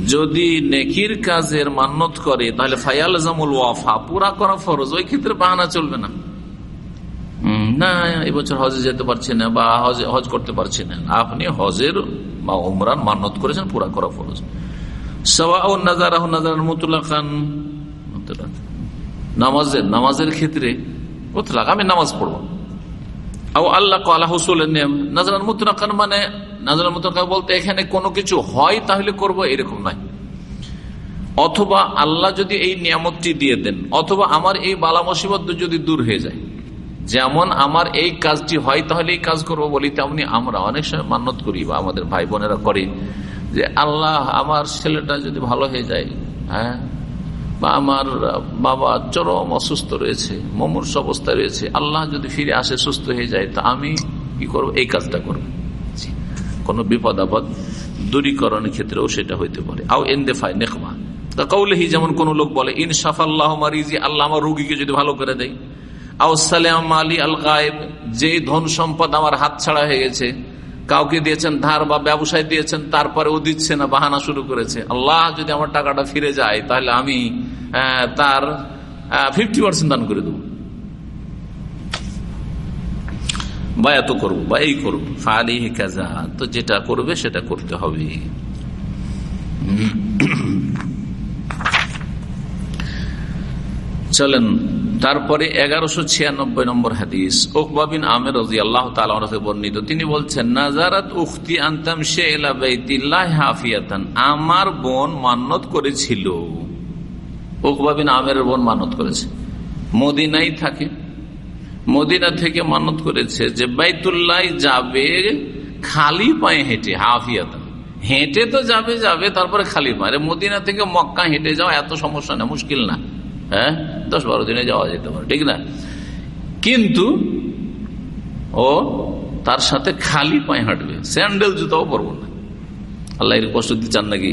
যদি নেকির কাজের মান্যত করে, তাহলে ফায়াল জামুল ওয়াফা পুরা করা ফরজ, ওই ক্ষেত্রে বাহানা চলবে না। না এবছর হজে যেতে পারছি না বা হজ হজ করতে পারছি না। আপনি হজের বা উমরান মান্যত করেছেন, পুরা করা ফরজ। নামাজের নামাজের ক্ষেত্রে আমি নামাজ পড়ব। আল্লাহ মানে বলতে এখানে কোনো কিছু হয় তাহলে এরকম নয়। অথবা আল্লাহ যদি এই দিয়ে দেন, অথবা আমার এই বালা মুসিবত যদি দূর হয়ে যায়। যেমন আমার এই কাজটি হয় তাহলে এই কাজ করব বলি তেমনি আমরা অনেক সময় মান্যত করি বা আমাদের ভাই বোনেরা করে যে, আল্লাহ আমার ছেলেটা যদি ভালো হয়ে যায় হ্যাঁ বা আমার বাবা চরম অসুস্থ রয়েছে, মমূর্ষ অবস্থায় রয়েছে, আল্লাহ যদি ফিরে আসে, সুস্থ হয়ে যায়, তা আমি কি করব? এই কাজটা করব। কোন বিপদ আপদ দূরীকরণের ক্ষেত্রেও সেটা হইতে পারে। আও এন্দেফাই নেকমা। কৌলেহি যেমন কোন লোক বলে ইনসাফ আল্লাহ মারিজি, আল্লাহ আমার রুগীকে যদি ভালো করে দেয়। আউসালাম আলী আল গায়েব যে ধন সম্পদ আমার হাত ছাড়া হয়ে গেছে কাউকে দিয়েছেন ধার বা ব্যবসায় দিয়েছেন তারপরে ও দিচ্ছে না, বাহানা শুরু করেছে। আল্লাহ যদি আমার টাকাটা ফিরে যায়, তাহলে আমি তার ফিফটি পার্সেন্ট দান করে দেবো। বা এত করব, বা এই করব। ফালি কাজা, তো যেটা করবে সেটা করতে হবে। চলেন, তারপরে এগারোশো ছিয়ানব্বই নম্বর হাদিস ওকবাবিন আমের রাজি আল্লাহ তালকে বর্ণিত। তিনি বলছেন, নাজারাত উখতি আন্তাম হাফিয়াতান। আমার বোন মান্নত করেছিল। ওকবাবিন আমের বোন মানত করেছে। মদিনাই থাকে। মদিনা থেকে মানত করেছে যে বাইতুল্লাহ যাবে খালি পায়ে হেঁটে, হাফিয়াতান। হেঁটে তো যাবে যাবে, তারপরে খালি পায়ে। মদিনা থেকে মক্কা হেঁটে যাওয়া এত সমস্যা না, মুশকিল না। হ্যাঁ? দশ বারো দিনে যাওয়া যেতে পারে, ঠিক না? কিন্তু ও তার সাথে খালি পায়ে হাঁটবে, স্যান্ডেল, জুতাও পরবো না। আল্লাহ এর কষ্ট দিতে চান নাকি?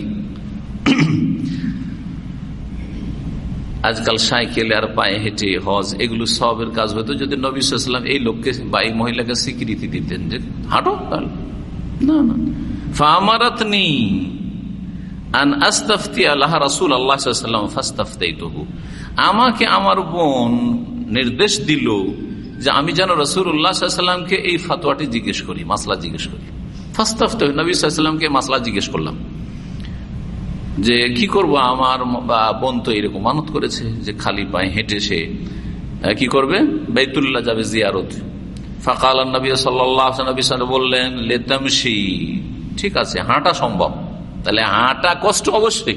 আজকাল সাইকেল আর পায়ে হেঁটে, হজ, এগুলো সবের কাজ হতো যদি নবীলাম এই লোককে বা এই মহিলাকে স্বীকৃতি দিতেন যে হাঁটো না না। ফামারাত নেই আমাকে আমার বোন নির্দেশ দিল যে আমি যেন রসুল উল্লাহামকে এই ফাতোয়াটি জিজ্ঞেস করি, মাসলা জিজ্ঞেস করি। ফাস্তাফতে নবীলামকে মাসলা জিজ্ঞেস করলাম যে, কি করব? আমার বোন তো এরকম মানত করেছে যে খালি পায়ে হেঁটে সে কি করবে? বেতুল্লাহ যাবে জিয়ারত। ফাঁকাল নবী সাল্লাহ বললেন লেতামসি ঠিক আছে, হাঁটা সম্ভব। তাহলে হাঁটা কষ্ট অবশ্যই।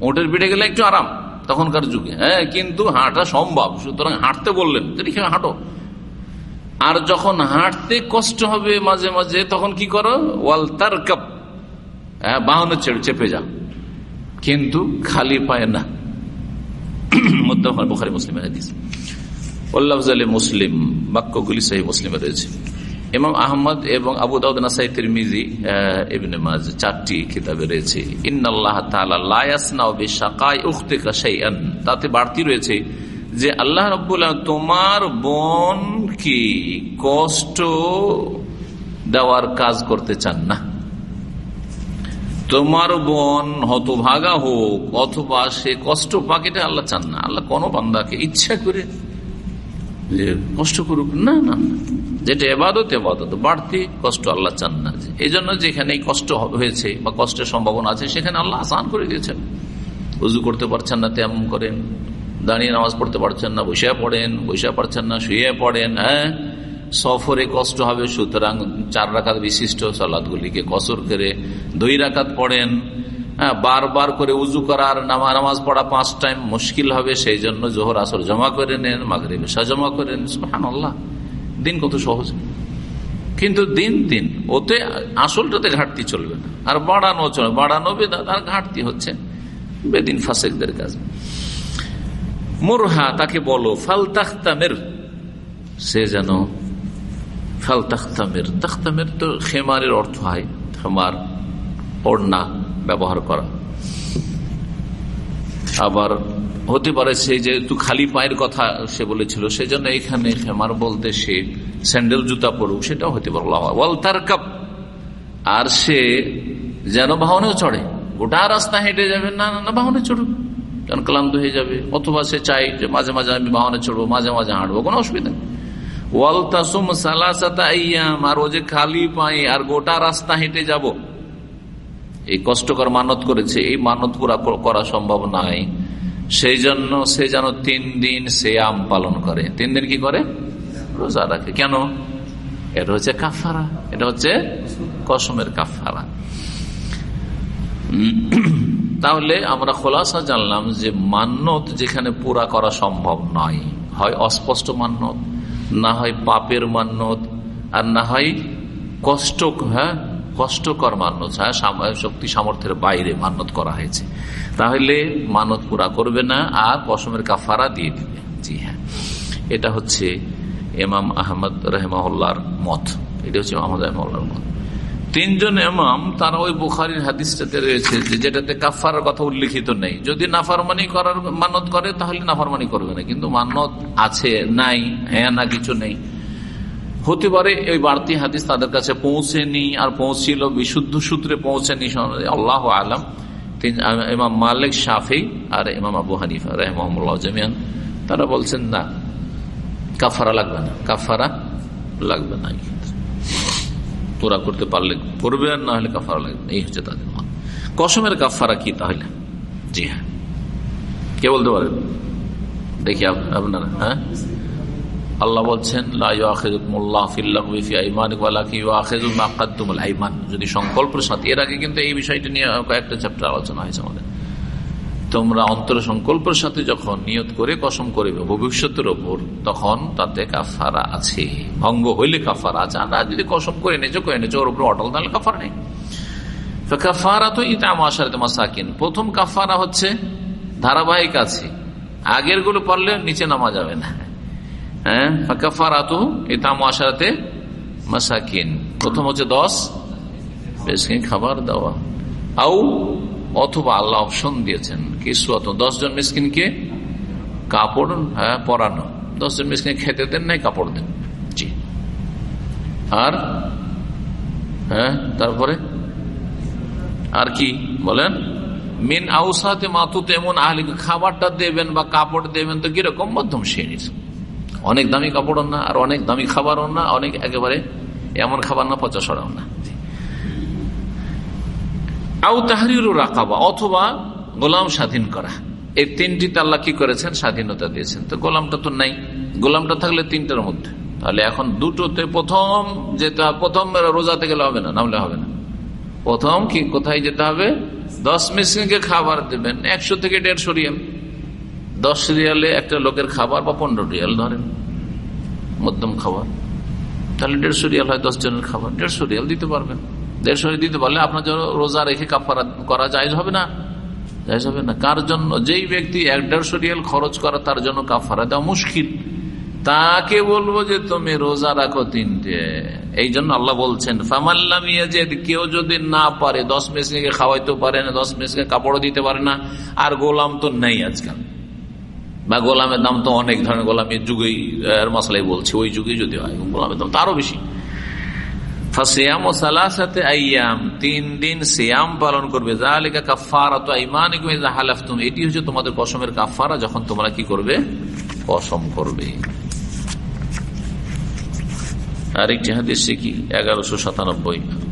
উঠের পিঠে গেলে একটু আরাম। তখনকার যুগে। হ্যাঁ কিন্তু হাঁটা সম্ভব। সুতরাং হাঁটতে বললেন হাঁটো। আর যখন হাঁটতে কষ্ট হবে মাঝে মাঝে, তখন কি করো? ওয়াল তার কাপ হ্যাঁ বাহনে চেড়ে চেপে যাও। কিন্তু খালি পায় না। মুসলিমের মুসলিম। বাক্যগুলি সেই মুসলিমে রয়েছে। এবং আহমদ এবং আবু দাউদ চারটি রয়েছে। তাতে বাড়তি রয়েছে যে আল্লাহ তোমার বোন কি কষ্ট দেওয়ার কাজ করতে চান না। তোমার বোন হতভাগা হোক অথবা সে কষ্ট পাকিটা আল্লাহ চান না। আল্লাহ কোনো বান্দাকে ইচ্ছা করে যে কষ্ট করুক, না না। যেটা এবাদত এবাদত। বাড়তি কষ্ট আল্লাহ চান না। এই জন্য যেখানে কষ্ট হয়েছে বা কষ্টের সম্ভাবনা আছে, সেখানে আল্লাহ আসান করে দিয়েছেন। উজু করতে পারছেন না তেমন করেন। দাঁড়িয়ে নামাজ পড়তে পারছেন না বসে পড়েন বসে পারছেন না, শুয়ে পড়েন হ্যাঁ। সফরে কষ্ট হবে, সুতরাং চার রাখাত বিশিষ্ট সালাদগুলিকে কসর করে দুই রাখাত পড়েন। বারবার করে উজু করার নামা, নামাজ পড়া পাঁচ টাইম মুশকিল হবে, সেই জন্য জোহর, আসর জমা করে নেন মাগরে বেশা জমা করে নেন হান আল্লাহ দিন কত সহজ। কিন্তু দিন দিন, ওতে আসলটাতে ঘাটতি চলবে না। আর বাড়ানো চলবে বাড়ানো বেদাত, আর ঘাটতি হচ্ছে বেদিন ফাসেকদের কাজ। মুরহা, তাকে বলো ফাল সে যেন ফাল তাখতামের তো খেমারের অর্থ হয়। খেমার, ওড়না। ব্যবহার করা। আবার হতে পারে সে যেহেতু খালি পায়ের কথা সে বলেছিল, সেজন্য এখানে খেমার বলতে সে স্যান্ডেল জুতা পড়ুক সেটাও হতে পারে। ওয়াল তার কাপ আর সে যেন বাহনেও চড়ে। গোটা রাস্তা হেঁটে যাবে, না না বাহনে চড়ুক। কারণ ক্লান্ত হয়ে যাবে। অথবা সে চাই যে মাঝে মাঝে আমি বাহনে চড়বো, মাঝে মাঝে হাঁটবো, কোনো অসুবিধা নেই। ওয়াল তাসুম সালাসাতা আর ও যে খালি পায়ে আর গোটা রাস্তা হেঁটে যাব এই কষ্টকর মানত করেছে, এই মানত পুরা করা সম্ভব নাই। সেই জন্য সে যেন তিন দিন সে আম পালন করে। তিন দিন কি করে? রোজা রাখে। কেন? এটা হচ্ছে কাফারা এটা হচ্ছে কসমের কাফারা তাহলে আমরা খোলাসা জানলাম যে মান্যত যেখানে পুরা করা সম্ভব নয়। হয় অস্পষ্ট মান্যত না হয় পাপের মান্যত আর না হয় কষ্ট হ্যাঁ? কষ্টকর মান্যত শক্তি সামর্থ্যের বাইরে মান্যত করা হয়েছে। তাহলে মানত পুরা করবে না, আর কসমের কাফারা দিয়ে দিবে। জি হ্যাঁ। এটা হচ্ছে এমাম আহমদ রহমার মত। এটা হচ্ছে আহমদ রহমার মত। তিনজন এমাম তারা ওই বুখারির হাদিসটাতে রয়েছে যে যেটাতে কাফার কথা উল্লিখিত নেই। যদি নাফারমানি করার মানত করে, তাহলে নাফারমানি করবে না। কিন্তু মানত আছে, নাই হ্যাঁ না কিছু নেই। হতে পারে ওই বাড়তি হাদিস তাদের কাছে পৌঁছেনি আর পৌঁছিল বিশুদ্ধ সূত্রে পৌঁছেনি আল্লাহ আলম। ইমাম মালিক, শাফি আর ইমাম আবু হানিফা রহমুল্লাহ তারা বলছেন, না কাফারা লাগবে না। কাফারা লাগবে না। তোরা করতে পারলে করবে, আর না হলে কাফারা লাগবে এই হচ্ছে তাদের মত। কসমের কাফারা কি তাহলে? জি হ্যাঁ। কে বলতে পারেন দেখি আপনারা হ্যাঁ? আল্লাহ বলছেন যদি সংকল্পের সাথে, এর আগে কিন্তু এই বিষয়টা নিয়ে কয়েকটা চ্যাপ্টার আলোচনা হয়েছে আমাদের। তোমরা অন্তর সংকল্পের সাথে যখন নিয়ত করে কসম করবে, ভবিষ্যতের ওপর, তখন তাতে কাফারা আছে। ভঙ্গ হইলে কাফারা আছে। আমরা যদি কসম করে নেছো করে নেছো ওর উপর অটল, তাহলে কাফারা নেই। কাফারা তো ইতাম আসারে মাসাকিন। প্রথম কাফারা হচ্ছে ধারাবাহিক আছে। আগেরগুলো পারলে নিচে নামা যাবে না। হ্যাঁ? প্রথম হচ্ছে দশ খাবার দেওয়া। অথবা আল্লাহ অপশন দিয়েছেন। দশজন কাপড় হ্যাঁ পরানো। খেতে দেন নাই, কাপড় দেন। জি। আর হ্যাঁ তারপরে? আর কি বলেন? মিন আউসাতে মাতু তেমন আহলি খাবারটা দেবেন বা কাপড় দেবেন তো কীরকম? মধ্যম শ্রেণির। অনেক দামি কাপড়ও না, আর অনেক দামি খাবারও না, অনেক একেবারে এমন খাবার না, পচা সরাও না। আউ তাহারিরও রাখাবা অথবা গোলাম স্বাধীন করা। এই তিনটি আল্লাহ কি করেছেন? স্বাধীনতা দিয়েছেন। তো গোলামটা তো নাই। গোলামটা থাকলে তিনটার মধ্যে। তাহলে এখন দুটোতে প্রথম যেতে প্রথম রোজাতে গেলে হবে না, নামলে হবে না। প্রথম কি, কোথায় যেতে হবে? দশ মিসিনকে খাবার দেবেন, একশো থেকে দেড়শো রিয়াল। দশ রিয়ালে একটা লোকের খাবার বা পনেরো রিয়াল ধরেন, মধ্যম খাবার। তাহলে দেড়শো রিয়াল হয় দশ জনের খাবার। দেড়শো রিয়াল দিতে পারবেন। দেড়শো দিতে পারলে আপনার জন্য রোজা রেখে কাপড় করা যায় হবে না? হবে না। কার জন্য? যেই ব্যক্তি এক দেড়শো রিয়াল খরচ করা তার জন্য কাফারা দেওয়া মুশকিল। তাকে বলব যে, তুমি রোজা রাখো তিনটে। এই জন্য আল্লাহ বলছেন কেউ যদি না পারে, দশ মেসিকে খাওয়াইতে পারে না, দশ মেসিকে কাপড়ও দিতে পারে না। আর গোলাম তো নেই আজকাল। বা গোলামের দাম তো অনেক ধরনের গোলামের যুগেই মশলাই বলছে, ওই যুগে যদি হয়, গোলামের দাম তো আরও বেশি। সালাসাতে আইয়াম, তিন দিন সিয়াম পালন করবে। জালিকা কাফারা তো হচ্ছে তোমাদের যখন তোমরা কি করবে? করবে। আরেকটি হাদিস কি এগারোশো সাতানব্বই।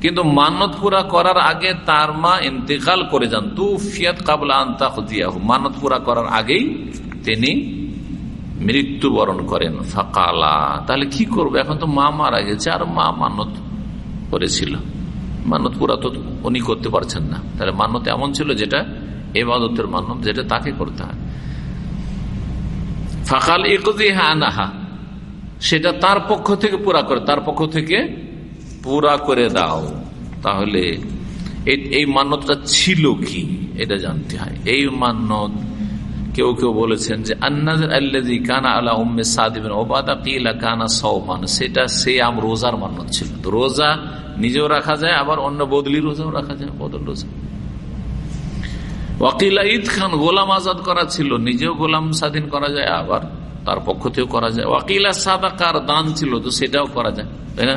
কিন্তু মানত পুরা করার আগে তার মা ইন্তেকাল করে যান। তু ফিয়াত কাবলা আন্তা হতিয়াহু মানত পুরা করার আগেই তিনি মৃত্যুবরণ করেন। ফাকালা। তাহলে কি করবে? এখন তো মা মারা গেছে, আর মা মানত করেছিল। মানত পুরা তো উনি করতে পারছেন না। তাহলে মানত এমন ছিল যেটা এবাদতের মানত, যেটা তাকে করতে হয়। ফাকাল আনাহা সেটা তার পক্ষ থেকে পুরা করে। তার পক্ষ থেকে পুরা করে দাও। তাহলে এই মান্যতটা ছিল কি? এটা জানতে হয়। এই মান্যত কেউ কেউ বলেছেন যে, আন্নাজি কানা আলা উম্মে সাদিবিন ওবাদা কিলা কানা সৌমান সেটা সে আম রোজার মান্যত ছিল। রোজা নিজেও রাখা যায়, আবার অন্য বদলি রোজাও রাখা যায়, বদল রোজা। ওয়াকিলা ঈদ খান গোলাম আজাদ করা ছিল, নিজেও গোলাম স্বাধীন করা যায়, আবার তার পক্ষ থেকেও করা যায়। ওয়াকিলা সাদাকার দান ছিল, তো সেটাও করা যায়, তাই না?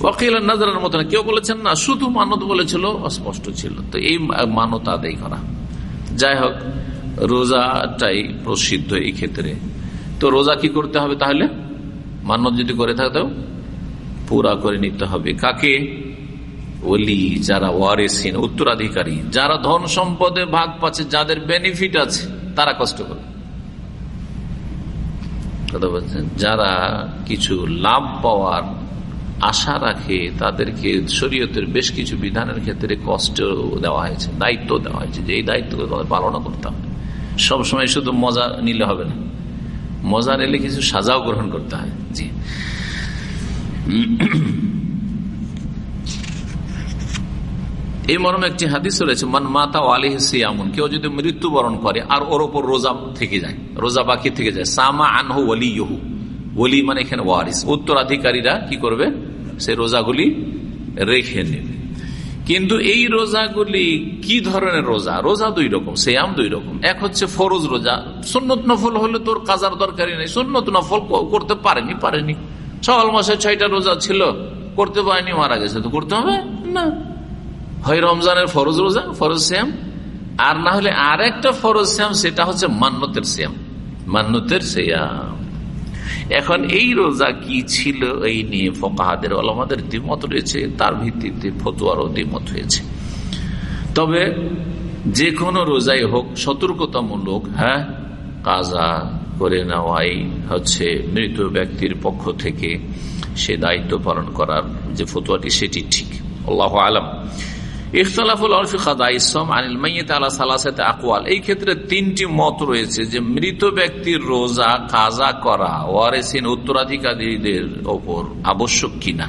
ওয়াকিলা নাজারের মতো কেউ বলেছেন না, শুধু মানত বলেছিল, অস্পষ্ট ছিল। তো এই মানত আদায় করা। যাই হোক, রোজাটাই প্রসিদ্ধ এই ক্ষেত্রে। তো রোজা কি করতে হবে তাহলে? মানত যদি করে থাকতেও, পুরা করে নিতে হবে। কাকে? ওলি, যারা ওয়ারেসিন, উত্তরাধিকারী। যারা ধন সম্পদে ভাগ পাচ্ছে, যাদের বেনিফিট আছে, তারা কষ্ট করে কথা বলছেন? যারা কিছু লাভ পাওয়ার আশা রাখে তাদেরকে শরীয়তের বেশ কিছু বিধানের ক্ষেত্রে কষ্ট দেওয়া হয়েছে, দায়িত্ব দেওয়া হয়েছে, যে এই দায়িত্ব তাদের পালন করতে হবে। সবসময় শুধু মজা নিলে হবে না। মজা নিলে কিছু সাজাও গ্রহণ করতে হয়। জি। এই মর্মে একটি হাদিস রয়েছে, মান মাতা আলিহ সিয়ামুন কেউ যদি মৃত্যুবরণ করে, আর ওর ওপর রোজা থেকে যায়, রোজা বাকি থেকে যায়, সামা আনহু ওলি ইহু ওলি মানে এখানে ওয়ারিস। উত্তরাধিকারীরা কি করবে? সে রোজাগুলি রেখে নেবে। কিন্তু এই রোজাগুলি কি ধরনের রোজা? রোজা দুই রকম, সেয়াম দুই রকম। এক হচ্ছে ফরজ রোজা। সুন্নত নফল হলে তোর কাজার দরকারই নেই। সুন্নত নফল করতে পারেনি পারেনি। ছল মাসে ছয়টা রোজা ছিল, করতে পারেনি, মারা গেছে। তো করতে হবে? না। হয় রমজানের ফরজ রোজা, ফরজ শ্যাম আর না হলে আর একটা ফরজ শ্যাম সেটা হচ্ছে মান্যতের শ্যাম মান্যতের শ্যাম এখন এই রোজা কি ছিল? এই নিয়ে ফকাহাদের আলমাদের দ্বিমত রয়েছে, তার ভিত্তিতে ফতুয়ারও দ্বিমত হয়েছে। তবে যে কোনো রোজাই হোক সতর্কতামূলক হ্যাঁ কাজা করে নেওয়াই হচ্ছে মৃত ব্যক্তির পক্ষ থেকে সে দায়িত্ব পালন করার যে ফতুয়াটি, সেটি ঠিক। আল্লাহ আলম। ইখতলাফুল আকওয়াল। এই ক্ষেত্রে তিনটি মত রয়েছে যে মৃত ব্যক্তির রোজা কাজা করা ওয়ারেসিন উত্তরাধিকারীদের ওপর আবশ্যক কিনা।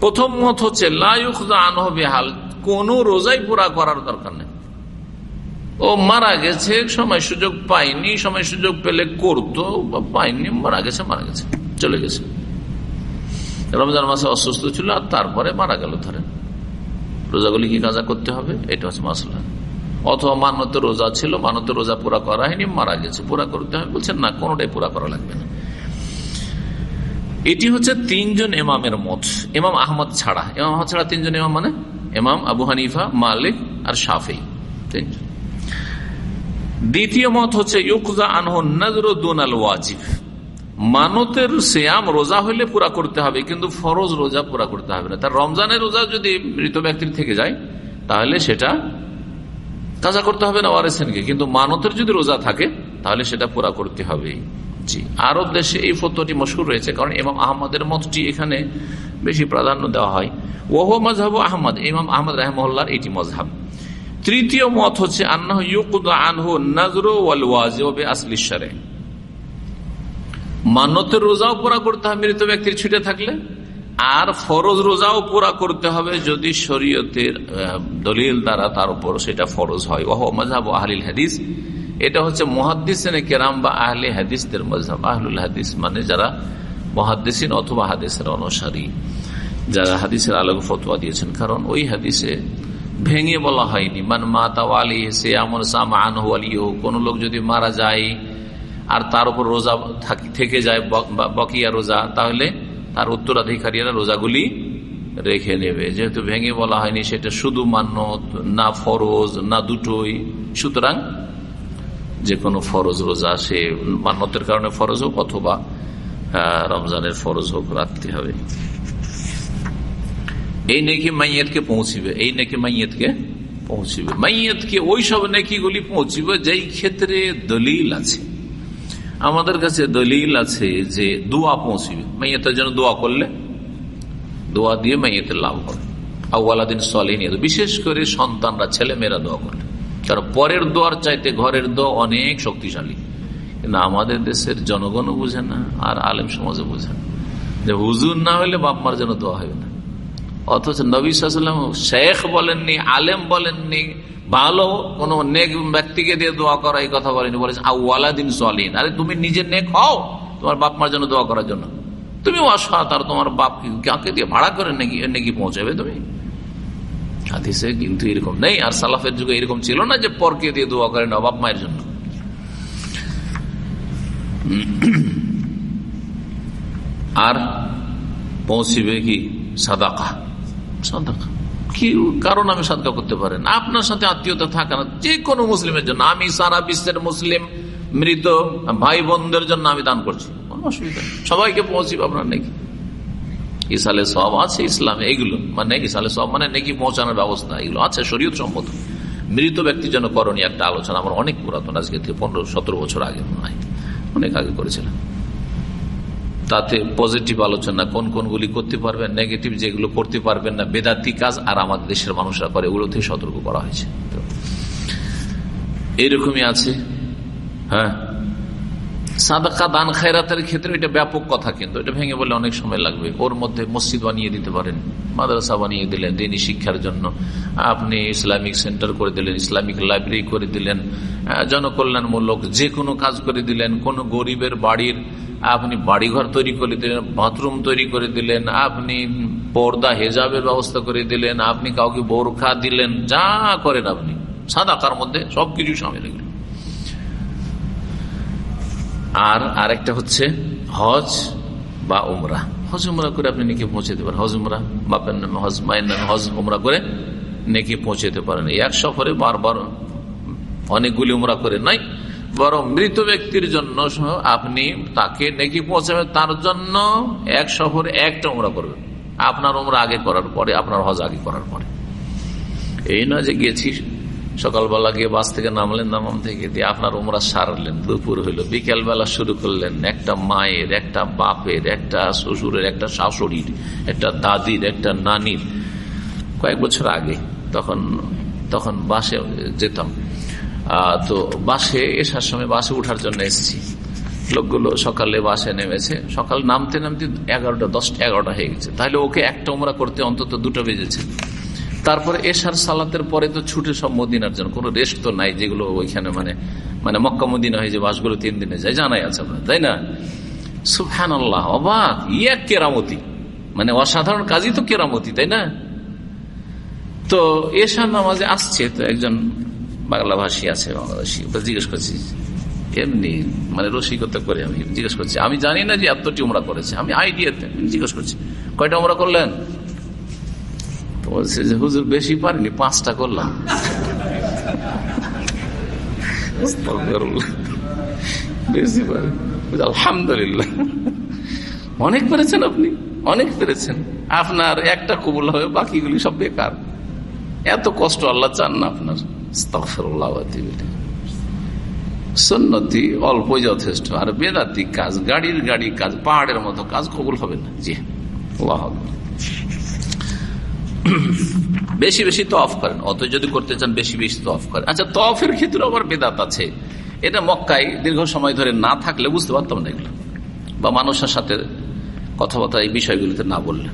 প্রথম মত হচ্ছে লাইহাল কোন রোজাই পুরা করার দরকার নেই। ও মারা গেছে, সময় সুযোগ পাইনি সময় সুযোগ পেলে করতো পাইনি মারা গেছে মারা গেছে, চলে গেছে। রমজান মাসে অসুস্থ ছিল আর তারপরে মারা গেল ধরেন। রোজাগুলি কি কাজা করতে হবে? এটা হচ্ছে মাসলা। অথবা মানত রোজা ছিল মানত রোজা পুরা করা হয়নি, মারা গেছে। পুরা করতে হবে। বলছেন, না, কোনটাই পুরা করা লাগবে না। এটি হচ্ছে তিনজন এমামের মত। এমাম আহমদ ছাড়া। এমাম আহমদ ছাড়া তিনজন এমাম মানে? এমাম আবু হানিফা, মালিক আর সাফি তিনজন। দ্বিতীয় মত হচ্ছে ইউকজা আনহ নজর দুনাল ওয়াজিব। মানতের শ্যাম রোজা হইলে পুরা করতে হবে, কিন্তু ফরজ রোজা পুরা করতে হবে না। তার রমজানের রোজা যদি মৃত ব্যক্তির থেকে যায়, তাহলে সেটা কাজা করতে হবে না ওয়ারেসেনকে কিন্তু মানতের যদি রোজা থাকে, তাহলে সেটা পুরা করতে হবে। জি। আরব দেশে এই ফতোটি মশহুর রয়েছে, কারণ ইমাম আহমদের মতটি এখানে বেশি প্রাধান্য দেওয়া হয়। ওহ মজহাব আহমদ, ইমাম আহমদ রাহমহল্লার এটি মজহাব তৃতীয় মত হচ্ছে আন্না ইউকুদ আনহু নজর ওয়াল ওয়াজে আসলি সারে মান্যতের রোজাও পুরা করতে হবে, মৃত ব্যক্তির ছুটে থাকলে। আর ফরজ রোজাও পুরা করতে হবে যদি শরীয়তের দলিল দ্বারা তার উপর সেটা ফরজ হয়। ওহ মজাব আহলিল হাদিস। এটা হচ্ছে মহাদ্দিসেন কেরাম বা আহলে হাদিসদের মজাব আহলুল হাদিস মানে যারা মহাদ্দিসিন অথবা হাদিসের অনুসারী, যারা হাদিসের আলোক ফতোয়া দিয়েছেন। কারণ ওই হাদিসে ভেঙে বলা হয়নি, মান মাতা আলী সে আমর সামানহু আলিহু কোন লোক যদি মারা যায় আর তার উপর রোজা থেকে যায় বকিয়া রোজা, তাহলে তার উত্তরাধিকারীরা রোজাগুলি রেখে নেবে। যেহেতু ভেঙে বলা হয়নি, সেটা শুধু মান্যত না ফরজ, না দুটোই। সুতরাং যে কোনো ফরজ রোজা সে মান্যতের কারণে ফরজ হোক অথবা রমজানের ফরজ হোক, রাখতে হবে। এই নেকি মাইয়াতকে পৌঁছিবে, এই নেকি মাইয়াতকে পৌঁছিবে। মাইয়াতকে ওই সব নেকিগুলি পৌঁছিবে যেই ক্ষেত্রে দলিল আছে। আমাদের কাছে দলিল আছে যে দোয়া পৌঁছিবে। মাইয়াতের জন্য দোয়া করলে, দোয়া দিয়ে মাইয়াতের লাভ হবে। আউ্লাদিন সলিন বিশেষ করে সন্তানরা ছেলে মেয়েরা দোয়া করলে। কারণ পরের দোয়ার চাইতে ঘরের দোয়া অনেক শক্তিশালী। কিন্তু আমাদের দেশের জনগণও বুঝে না, আর আলেম সমাজও বুঝে না। যে হুজুর না হলে বাপ মার জন্য দোয়া হবে না। অথচ নবী সাল্লাম শেখ বলেননি, আলেম বলেননি ভালো কোন নেক ব্যক্তিকে দিয়ে দোয়া করা, এই কথা বলেনি। বলেছেন আউ্লাদিন সলিন আরে তুমি নিজে নেক হও তোমার বাপ মার জন্য দোয়া করার জন্য। তুমি অসহাত আর তোমার বাপ কাকে দিয়ে ভাড়া করে নাকি নাকি পৌঁছাবে তুমি? কিন্তু এরকম নেই, আর সালাফের যুগে এরকম ছিল না যে পরকে দিয়ে দোয়া করেন বাপ মায়ের জন্য। আর পৌঁছিবে কি? সাদাকা। সাদাকা। কি কারণ আমি সাদকা করতে পারেন? আপনার সাথে আত্মীয়তা থাকা না। যে কোনো মুসলিমের জন্য। আমি সারা বিশ্বের মুসলিম, মৃত ভাই বোনদের জন্য আমি দান করছি। কোনো অসুবিধা সবাইকে পৌঁছিবে আপনার নাকি? ইসালে সব আছে, ইসলামে এগুলো। মানে ইসালে সব মানে নাকি পৌঁছানোর ব্যবস্থা, এগুলো আছে শরীয়ত সম্মত। মৃত ব্যক্তির জন্য করণীয় একটা আলোচনা আমার অনেক পুরাতন, আজকে থেকে পনেরো, সতেরো বছর আগে নয় অনেক আগে করেছিলাম। তাতে পজিটিভ আলোচনা, কোন কোনগুলি করতে পারবেন, নেগেটিভ যেগুলো করতে পারবেন না বেদাতি কাজ আর আমাদের দেশের মানুষরা করে ওগুলো সতর্ক করা হয়েছে। এইরকমই আছে হ্যাঁ? সাদাকা দান খায়রাতের ক্ষেত্রে এটা ব্যাপক কথা কিন্তু, এটা ভেঙে বলে অনেক সময় লাগবে। ওর মধ্যে মসজিদ বানিয়ে দিতে পারেন, মাদ্রাসা বানিয়ে দিলেন, দিনী শিক্ষার জন্য। আপনি ইসলামিক সেন্টার করে দিলেন, ইসলামিক লাইব্রেরি করে দিলেন জনকল্যাণমূলক যে কোনো কাজ করে দিলেন, কোন গরিবের বাড়ির, আপনি বাড়িঘর তৈরি করে দিলেন, বাথরুম তৈরি করে দিলেন, আপনি পর্দা, হেজাবের ব্যবস্থা করে দিলেন, আপনি কাউকে বোরখা দিলেন, যা করেন আপনি। সাদাকার মধ্যে সবকিছু সামিল আর আরেকটা হচ্ছে হজ বা উমরা। হজ উমরা করে আপনি নেকি পৌঁছাতে পারেন। হজ উমরা, বাপের নামে হজ, মায়ের নামে হজ উমরা করে নেকি পৌঁছাতে পারেন। এক সফরে বারবার অনেকগুলি উমরা করে নাই, বরং মৃত ব্যক্তির জন্য আপনি তাকে নেকি পৌঁছাবেন, তার জন্য এক সফরে একটা উমরা করবেন। আপনার উমরা আগে করার পরে, আপনার হজ আগে করার পরে। এই নয় যে গেছি সকালবেলা গিয়ে বাস থেকে নামলেন, নামাম থেকে দিয়ে আপনার উমরা সারলেন, দুপুর হইল, বিকেলবেলা শুরু করলেন, একটা মায়ের, একটা বাপের, একটা শ্বশুরের, একটা শাশুড়ির, একটা দাদির, একটা নানির। কয়েক বছর আগে তখন তখন বাসে যেতাম। তো বাসে এসার সময় বাসে উঠার জন্য এসেছি। লোকগুলো সকালে বাসে নেমেছে। সকাল নামতে নামতে এগারোটা, দশটা, এগারোটা হয়ে গেছে। তাহলে ওকে একটা উমরা করতে অন্তত দুটো বেজেছে। তারপরে এশার সালাতের পরে তো ছুটে সব মদিনার জন্য। কোনো রেস্ট তো নাই যেগুলো ওইখানে মানে মানে মক্কা মদিনা হয়ে যে বাসগুলো তিন দিনে যায়, জানাই আছে আপনার তাই না? সুফান আল্লাহ অবাক, ইয়া কেরামতি। মানে অসাধারণ কাজই তো কেরামতি, তাই না? তো এশার নামাজে আসছে, তো একজন বাংলা ভাষী আছে বাংলাদেশি জিজ্ঞেস করছি, এমনি মানে রসিকতা করে আমি জিজ্ঞেস করছি, আমি জানি না যে এতটি উমরা করেছে, আমি আইডিয়াতে জিজ্ঞেস করছি, কয়টা উমরা করলেন? বলছে যে, হুজুর, বেশি পারিনি, পাঁচটা করলাম। বেশি পারি আলহামদুলিল্লাহ। অনেক পেরেছেন আপনি, অনেক পেরেছেন। আপনার একটা কবুল হবে, বাকিগুলি সব বেকার। এত কষ্ট আল্লাহ চান না আপনার। সন্নতি অল্প যথেষ্ট, আর বেদাতি কাজ, গাড়ির গাড়ি কাজ, পাহাড়ের মতো কাজ কবুল হবে না। জি, আল্লাহ [coughs] বেশি বেশি তফ করেন, অত যদি করতে চান বেশি বেশি তফ করেন। আচ্ছা তফের ক্ষেত্রে আবার বেদাত আছে। এটা মক্কায় দীর্ঘ সময় ধরে না থাকলে বুঝতে পারতাম না এগুলো। বা মানুষের সাথে কথাবার্তা এই বিষয়গুলিতে না বললে।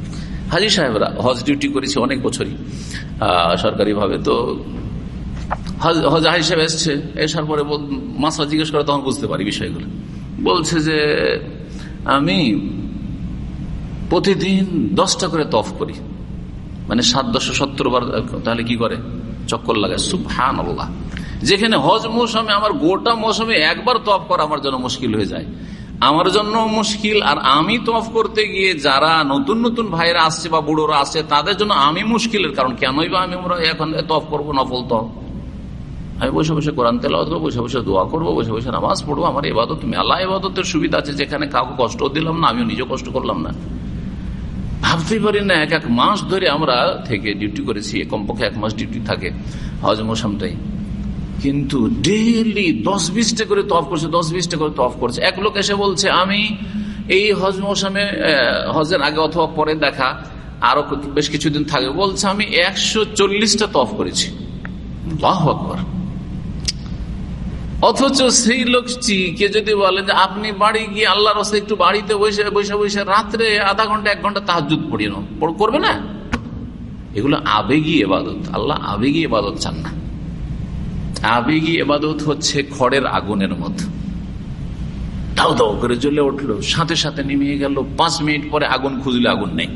হাজি সাহেবরা হজ ডিউটি করেছে অনেক বছরই সরকারি ভাবে তো হজ, হাজি সাহেব এসছে, এসার পরে মাসলা জিজ্ঞেস করে তখন বুঝতে পারি বিষয়গুলো। বলছে যে, আমি প্রতিদিন দশটা করে তফ করি। মানে সাত দশ সত্তর বার, তাহলে কি করে? চক্কর লাগায়। সুবহান আল্লাহ যেখানে হজ মৌসুমে আমার গোটা মৌসুমে একবার তফ করা আমার জন্য মুশকিল হয়ে যায়। আমার জন্য মুশকিল আর আমি তফ করতে গিয়ে যারা নতুন নতুন ভাইরা আসছে বা বুড়োরা আসছে, তাদের জন্য আমি মুশকিলের কারণ। কেনই বা আমি এখন তফ করব, নফল তফ আমি বসে বসে কোরআন তেলাওয়াত করব, বসে বসে দোয়া করব, বসে বসে নামাজ পড়ব, আমার এবাদত মেলা এবাদতের সুবিধা আছে, যেখানে কাউকে কষ্ট দিলাম না, আমিও নিজে কষ্ট করলাম না। ভাবতেই পারি না, এক এক মাস ধরে আমরা থেকে ডিউটি করেছি, কমপক্ষে এক মাস ডিউটি থাকে, হজ মৌসুমটাই। কিন্তু ডেইলি দশ বিশটা করে তফ করছে, দশ বিশটা করে তফ করছে। এক লোক এসে বলছে, আমি এই হজ মৌসুমে হজের আগে অথবা পরে দেখা, আরও বেশ কিছুদিন থাকে বলছে, আমি একশো চল্লিশটা তফ করেছি। আল্লাহু আকবার। অথচ সেই লোকটিকে যদি বলেন যে আপনি বাড়ি গিয়ে আল্লাহর রাস্তায় একটু বাড়িতে বসে বসে বসে রাত্রে আধা ঘণ্টা, এক ঘণ্টা তাহাজুদ পড়িয়ে করবে না? এগুলো আবেগী এবাদত। আল্লাহ আবেগী এবাদত চান না। আবেগী এবাদত হচ্ছে খড়ের আগুনের মতো দাও দাও করে জ্বলে উঠল, সাথে সাথে নেমে গেল, পাঁচ মিনিট পরে আগুন খুঁজলে আগুন নেই।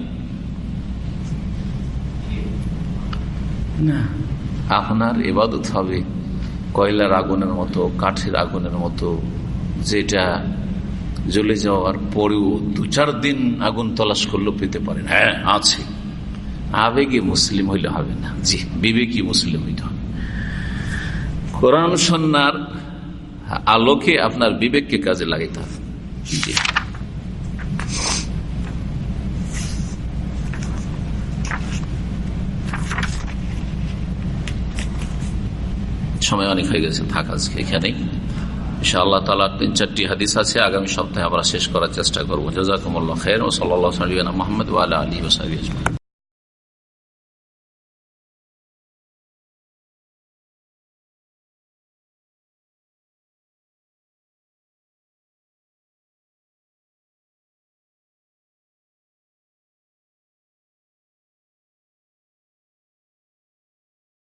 না, আপনার এবাদত হবে কয়লার আগুনের মতো, কাঠের আগুনের মতো, যেটা জ্বলে যাওয়ার পরেও দু চার দিন আগুন তলাশ করলেও পেতে পারেন হ্যাঁ আছে। আবেগে মুসলিম হইলে হবে না। জি, বিবেকী মুসলিম হইতে হবে। কোরআন সন্ন্যার আলোকে আপনার বিবেককে কাজে লাগাইতে হবে। জি। সময় অনেক হয়ে গেছে থাক আজকে এখানেই। ইনশাআল্লাহ তালা তিন চারটি হাদিস আছে, আগামী সপ্তাহে আমরা শেষ করার চেষ্টা করব। জাজাকুমুল্লাহ খের ও সাল্লাহ মোহাম্মদ আলী ওসাহি